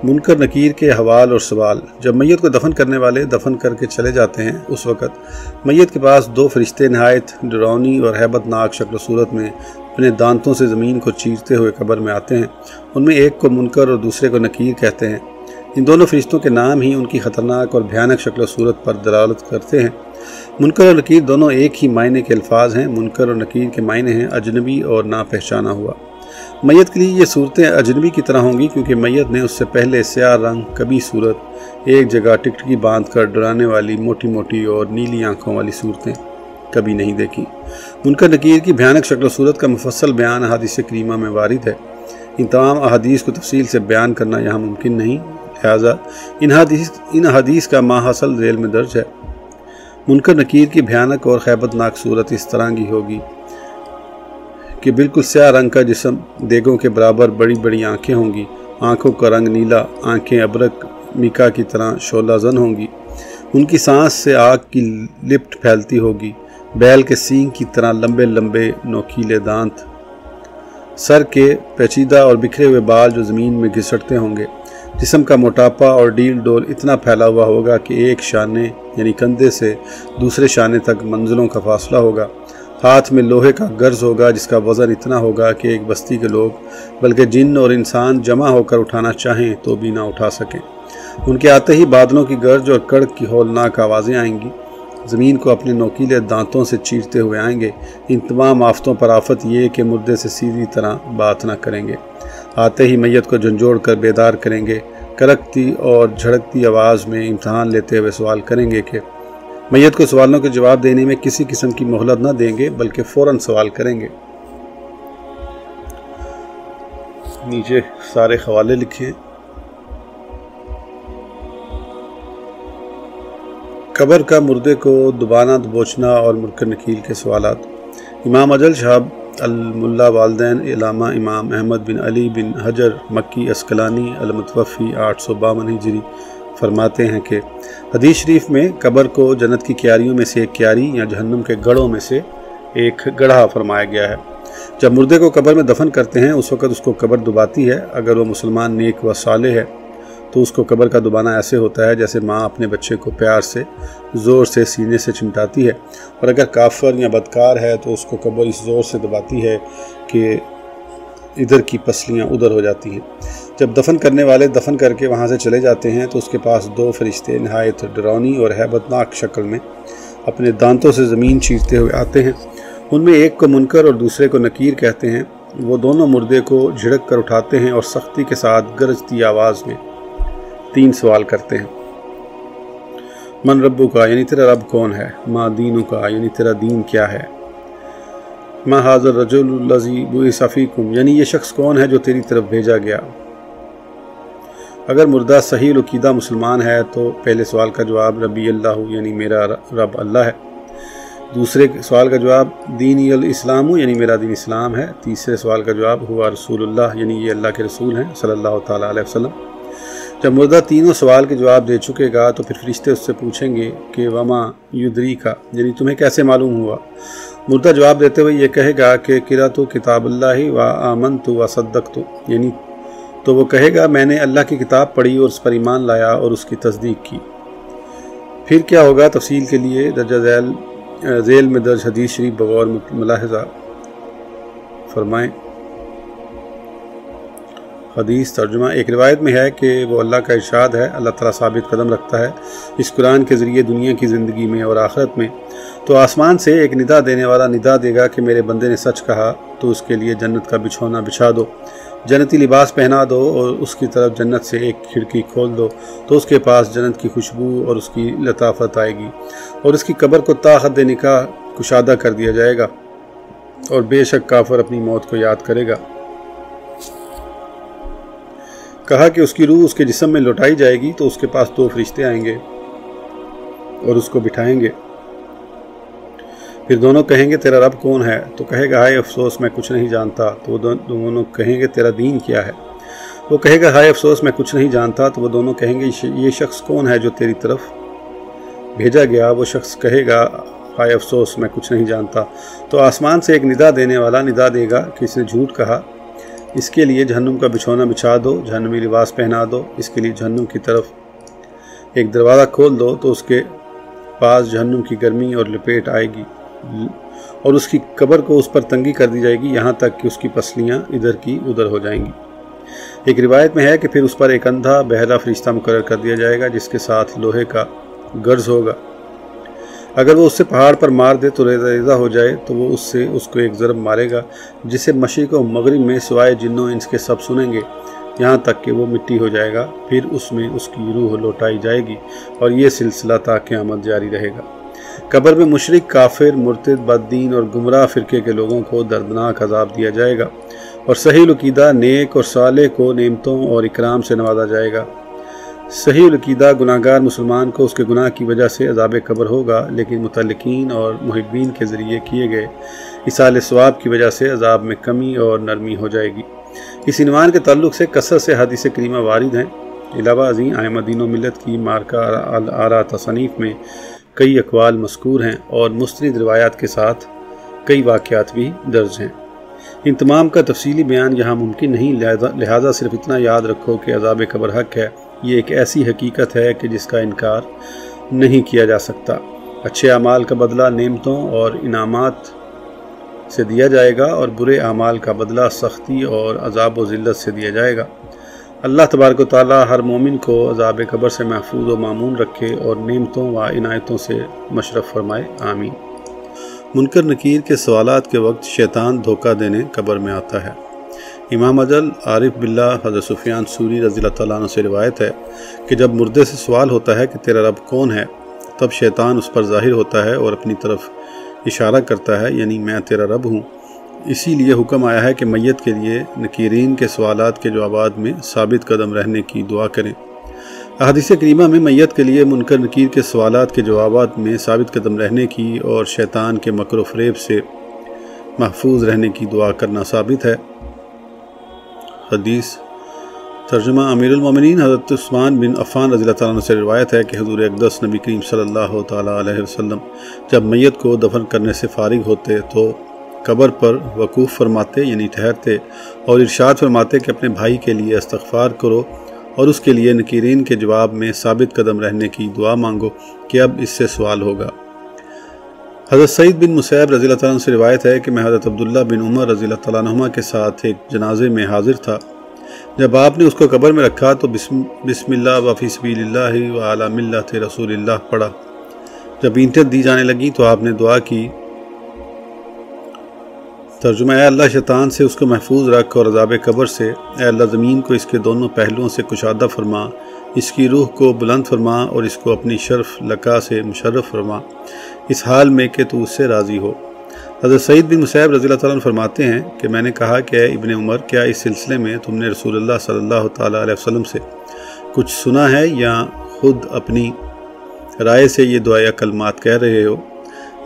منکر نکیر کے حوال اور سوال۔ جب میت کو دفن کرنے والے دفن کر کے چلے جاتے ہیں، اس وقت میت کے پاس دو فرشتے نہایت ڈرونی اور حیبت ناک شکل و صورت میں اپنے دانتوں سے زمین کو چیرتے ہوئے قبر میں آتے ہیں۔ ان میں ایک کو منکر اور دوسرے کو نکیر کہتے ہیں۔ ان دونوں فرشتوں کے نام ہی ان کی خطرناک اور بھیانک شکل و صورت پر دلالت کرتے ہیں۔ منکر اور نکیر دونوں ایک ہی معنی کے الفاظ ہیں۔ منکر اور نکیر کے معنی ہیں اجنبی اور نا پہچانا ہوا۔ میت کے لیے یہ صورتیں اجنبی کی طرح ہوں گی کیونکہ میت نے اس سے پہلے سیاہ رنگ، کبھی صورت، ایک جگہ ٹکٹکی باندھ کر ڈرانے والی موٹی موٹی اور نیلی آنکھوں والی صورتیں کبھی نہیں دیکھی۔ منکر نکیر کی بھیانک شکل و صورت کا مفصل بیان احادیث کریمہ میں وارد ہے۔ ان تمام احادیث کو تفصیل سے بیان کرنا یہاں ممکن نہیں۔ لہٰذا ان حدیث ان حدیث کا ماحصل ذیل میں درج ہے۔ منکر نکیر کی بھیانک اور خیبت ناک صورت اس طرح کی ہوگی کہ بالکل سیاہ رنگ کا جسم دیگوں کے برابر بڑی بڑی آنکھیں ہوں گی۔ آنکھوں کا رنگ نیلا، آنکھیں ابرک، میکا کی طرح شولہ زن ہوں گی۔ ان کی سانس سے آگ کی لپٹ پھیلتی ہوگی۔ بیل کے سینگ کی طرح لمبے لمبے نوکیلے دانت۔ سر کے پیچیدہ اور بکھرے ہوئے بال جو زمین میں گھسٹتے ہوں گے۔ جسم کا موٹاپا اور ڈیل ڈول اتنا پھیلا ہوا ہوگا کہ ایک شانے یعنی کندھے سے دوسرے شانے تک منزلوں کا فاصلہ ہوگا۔ ہاتھ میں لوہے کا گرز ہوگا جس کا وزن اتنا ہوگا کہ ایک بستی کے لوگ، بلکہ جن اور انسان جمع ہو کر اٹھانا چاہیں تو بھی نہ اٹھا سکیں۔ ان کے آتے ہی بادلوں کی گرج اور کڑک کی ہولناک آوازیں آئیں گی۔ زمین کو اپنے نوکیلے دانتوں سے چیرتے ہوئے آئیں گے۔ ان تمام آفتوں پر آفت یہ کہ مردے سے سیدھی طرح بات نہ کریں گے۔ آتے ہی میت کو جھنجھوڑ کر بیدار کریں گے۔ کرکتی اور جھڑکتی آواز میں امتحان لیتے ہوئے سوال کریں گے کہ میت کو سوالوں کے جواب دینے میں کسی قسم کی مہلت نہ دیں گے، بلکہ فوراً سوال کریں گے۔ نیچے سارے خوالے لکھیں۔ قبر کا مردے کو دبانا دبوچنا اور مرکر نکیل کے سوالات۔ امام اجل شہاب الملا والدین علامہ امام احمد بن علی بن حجر مکی اسکلانی المتوفی آٹھ سو باون ہجری فرماتے ہیں کہ حدیث شریف میں قبر کو جنت کی کیاریوں میں سے ایک کیاری یا جہنم کے گڑھوں میں سے ایک گڑھا فرمایا گیا ہے۔ جب مردے کو قبر میں دفن کرتے ہیں، اس وقت اس کو قبر دباتی ہے۔ اگر وہ مسلمان نیک و صالح ہے تو اس کو قبر کا دبانا ایسے ہوتا ہے جیسے ماں اپنے بچے کو پیار سے، زور سے، سینے سے چمٹاتی ہے اور اگر کافر یا بدکار ہے تو اس کو قبر اس زور سے دباتی ہے کہ ادھر کی پسلیاں ادھر ہو جاتی ہیں۔ جب دفن کرنے والے دفن کر کے وہاں سے چلے جاتے ہیں تو اس کے پاس دو فرشتے نہایت ڈرونی اور حیبتناک شکل میں اپنے دانتوں سے زمین چیرتے ہوئے آتے ہیں۔ ان میں ایک کو منکر اور دوسرے کو نکیر کہتے ہیں۔ وہ دونوں مردے کو جھڑک کر اٹھاتے ہیں اور سختی کے ساتھ گرجتی آواز میں تین سوال کرتے ہیں۔ من ربو کا یعنی تیرا رب کون ہے؟ ماں دینوں کا یعنی تیرا دین کیا ہے؟ ماں حاضر رجل الزی بو صفیقم یعنی یہ شخص کون ہے جو تیری طرف بھیجا گیا؟ اگر مردہ صحیح القیدہ مسلمان ہے تو پہلے سوال کا جواب ربی اللہ یعنی میرا رب اللہ ہے۔ دوسرے سوال کا جواب دینی الاسلام یعنی میرا دین اسلام ہے۔ تیسرے سوال کا جواب ہوا رسول اللہ یعنی یہ اللہ کے رسول ہیں، صلی اللہ تعالیٰ علیہ وسلم۔ جب مردہ تینوں سوال کے جواب دے چکے گا تو پھر فرشتے اس سے پوچھیں گے کہ وما یدری کا یعنی تمہیں کیسے معلوم ہوا؟ مردہ جواب دیتے ہوئے یہ کہے گا کہ کرا تو کتاب اللہ ہی و آمن تو و صدق تو یعنی تو وہ کہے گا، میں نے اللہ کی کتاب پڑھی اور اس پر ایمان لایا اور اس کی تصدیق کی۔ پھر کیا ہوگا؟ تفصیل کے لیے درجہ ذیل ذیل میں درج حدیث شریف بغور ملاحظہ۔ فرمائیں۔ حدیث ترجمہ ایک روایت میں ہے کہ وہ اللہ کا ارشاد ہے، اللہ تعالیٰ ثابت قدم رکھتا ہے اس قرآن کے ذریعے دنیا کی زندگی میں اور آخرت میں۔ تو آسمان سے ایک ندا دینے والا ندا دے گا کہ میرے بندے نے سچ کہا، تو اس کے لیے جنت کا بچھونا بچھا دو۔ جنتی لباس پہنا دو اور اس کی طرف جنت سے ایک کھڑکی کھول دو، تو اس کے پاس جنت کی خوشبو اور اس کی لطافت آئے گی۔ اور اس کی قبر کو طاقت نکاح کشادہ کر دیا جائے گا۔ اور بے شک کافر اپنی موت کو یاد کرے گا۔ کہا کہ اس کی روح اس کے جسم میں لوٹائی جائے گی تو اس کے پاس دو فرشتے آئیں گے اور اس کو بٹھائیں گے۔ پھر دونوں کہیں گے، تیرا رب کون ہے؟ تو کہے گا، ہائے افسوس، میں کچھ نہیں جانتا۔ تو وہ دونوں کہیں گے، تیرا دین کیا ہے؟ وہ کہے گا، ہائے افسوس، میں کچھ نہیں جانتا۔ تو وہ دونوں کہیں گے یہ شخص کون ہے جو تیری طرف بھیجا گیا؟ وہ شخص کہے گا، ہائے افسوس، میں کچھ نہیں جانتا۔ تو آسمان سے ایک ندا دینے والا ندا دے گا کہ اس نے جھوٹ کہا۔ اس کے لیے جہنم کا بچھونا بچھا دو، جہنمی لباس پہنا دو، اس کے لیے جہنم کی طرف ایک دروازہ کھول دو تو اس کے پاس جہنم کی گرمی اور لپیٹ آئے گی۔ اور اس کی قبر کو اس پر تنگی کر دی جائے گی، یہاں تک کہ اس کی پسلیاں ادھر کی ادھر ہو جائیں گی۔ ایک روایت میں ہے کہ پھر اس پر ایک اندھا بہرا فرشتہ مقرر کر دیا جائے گا، جس کے ساتھ لوہے کا گرز ہوگا۔ اگر وہ اس سے پہاڑ پر مار دے تو ریزہ ریزہ ہو جائے تو وہ اس سے اس کو ایک ضرب مارے گا، جسے مشرق و مغرب میں سوائے جنوں انس کے سب سنیں گے۔ یہاں تک کہ وہ مٹی ہو جائے گا، پھر اس میں اس کی روح لوٹائی جائے گی اور یہ سلسلہ تا قیامت جاری رہے گا۔ قبر میں مشرق، کافر، مرتد، بددین اور گمراہ فرقے کے لوگوں کو دردناک عذاب دیا جائے گا اور صحیح العقیدہ نیک اور صالح کو نعمتوں اور اکرام سے نوازا جائے گا۔ صحیح العقیدہ گناہ گار مسلمان کو اس کے گناہ کی وجہ سے عذاب قبر ہوگا، لیکن متعلقین اور محبین کے ذریعے کیے گئے اصال ثواب کی وجہ سے عذاب میں کمی اور نرمی ہو جائے گی۔ اس عنوان کے تعلق سے کثرت سے حدیث کریمہ وارد ہیں۔ علاوہ ازیں آئمہ دین و ملت کی مارکہ آرا تصنیف میں کئی اقوال مذکور ہیں اور مسترد روایات کے ساتھ کئی واقعات بھی درج ہیں۔ ان تمام کا تفصیلی بیان یہاں ممکن نہیں لہذا صرف اتنا یاد رکھو کہ عذاب قبر حق ہے۔ یہ ایک ایسی حقیقت ہے کہ جس کا انکار نہیں کیا جا سکتا۔ اچھے اعمال کا بدلہ نعمتوں اور انعامات سے دیا جائے گا اور برے اعمال کا بدلہ سختی اور عذاب و ذلت سے دیا جائے گا۔ اللہ تبارک و تعالیٰ ہر مومن کو عذاب قبر سے محفوظ و معمون رکھے اور نعمتوں و عنایتوں سے مشرف فرمائے۔ آمین۔ منکر نکیر کے سوالات کے وقت شیطان دھوکہ دینے قبر میں آتا ہے۔ امام اجل عارف باللہ حضرت سفیان سوری رضی اللہ تعالیٰ عنہ سے روایت ہے کہ جب مردے سے سوال ہوتا ہے کہ تیرا رب کون ہے، تب شیطان اس پر ظاہر ہوتا ہے اور اپنی طرف اشارہ کرتا ہے یعنی میں تیرا رب ہوں۔ اسی لیے حکم آیا ہے کہ میت کے لیے نکیرین کے سوالات کے جوابات میں ثابت قدم رہنے کی دعا کریں۔ احادیث کریمہ میں میت کے لیے منکر نکیر کے سوالات کے جوابات میں ثابت قدم رہنے کی اور شیطان کے مکر و فریب سے محفوظ رہنے کی دعا کرنا ثابت ہے۔ حدیث، ترجمہ امیر المومنین حضرت عثمان بن عفان رضی اللہ تعالیٰ عنہ سے روایت ہے کہ حضور اقدس نبی کریم صلی اللہ تعالیٰ علیہ وسلم جب میت کو دفن کرنے سے فارغ ہوتے تو قبر پر وقوف فرماتے یعنی ٹھہرتے اور ارشاد فرماتے کہ اپنے بھائی کے لیے استغفار کرو اور اس کے لیے نکیرین کے جواب میں ثابت قدم رہنے کی دعا مانگو کہ اب اس سے سوال ہوگا۔ حضرت سعید بن مسیب رضی اللہ تعالیٰ سے روایت ہے کہ میں حضرت عبداللہ بن عمر رضی اللہ تعالیٰ عنہ کے ساتھ ایک جنازے میں حاضر تھا۔ جب آپ نے اس کو قبر میں رکھا تو بسم بسم اللہ وفی سبیل اللہ و عالم اللہ رسول اللہ پڑھا۔ جب اینٹیں دی جانے لگیں تو آپ نے دعا کی۔ ترجمہ، اے اللہ شیطان سے اس کو محفوظ رکھ اور عذاب قبر سے۔ اے اللہ زمین کو اس کے دونوں پہلوؤں سے کشادہ فرما۔ اس کی روح کو بلند فرما اور اس کو اپنی شرف لقا سے مشرف فرما۔ اس حال میں کہ تو اس سے راضی ہو۔ حضرت سعید بن مسیب رضی اللہ تعالیٰ فرماتے ہیں کہ میں نے کہا کہ اے ابن عمر، کیا اس سلسلے میں تم نے رسول اللہ صلی اللہ تعالیٰ علیہ وسلم سے کچھ سنا ہے یا خود اپنی رائے سے یہ دعائیہ کلمات کہہ رہے ہو؟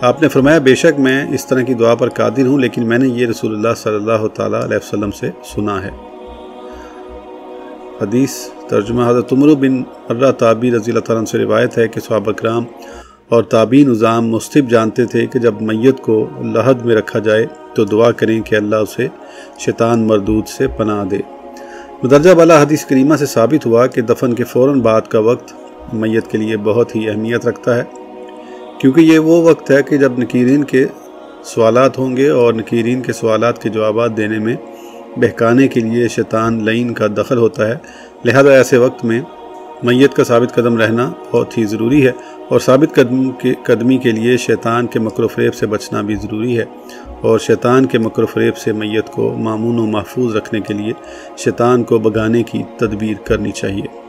آپ نے فرمایا، بے شک میں اس طرح کی دعا پر قادر ہوں، لیکن میں نے یہ رسول اللہ صلی اللہ تعالیٰ علیہ وسلم سے سنا ہے۔ حدیث، ترجمہ حضرت عمر بن مرہ تابی رضی اللہ تعالیٰ سے روایت ہے کہ صحابہ کرام اور تابی نظام مستب جانتے تھے کہ جب میت کو لحد میں رکھا جائے تو دعا کریں کہ اللہ اسے شیطان مردود سے پناہ دے۔ مدرجہ بالا حدیث کریمہ سے ثابت ہوا کہ دفن کے فوراً بعد کا وقت میت کے لیے بہت ہی اہمیت رکھتا ہے، کیونکہ یہ وہ وقت ہے کہ جب نکیرین کے سوالات ہوں گے اور نکیرین کے سوالات کے جوابات دینے میں بہکانے کے لیے شیطان لین کا دخل ہوتا ہے۔ لہذا ایسے وقت میں میت کا ثابت قدم رہنا بہت ہی ضروری ہے۔ اور ثابت قدم کے قدمی کے لیے شیطان کے مکر و فریب سے بچنا بھی ضروری ہے اور شیطان کے مکر و فریب سے میت کو معمون و محفوظ رکھنے کے لیے شیطان کو بگانے کی تدبیر کرنی چاہیے۔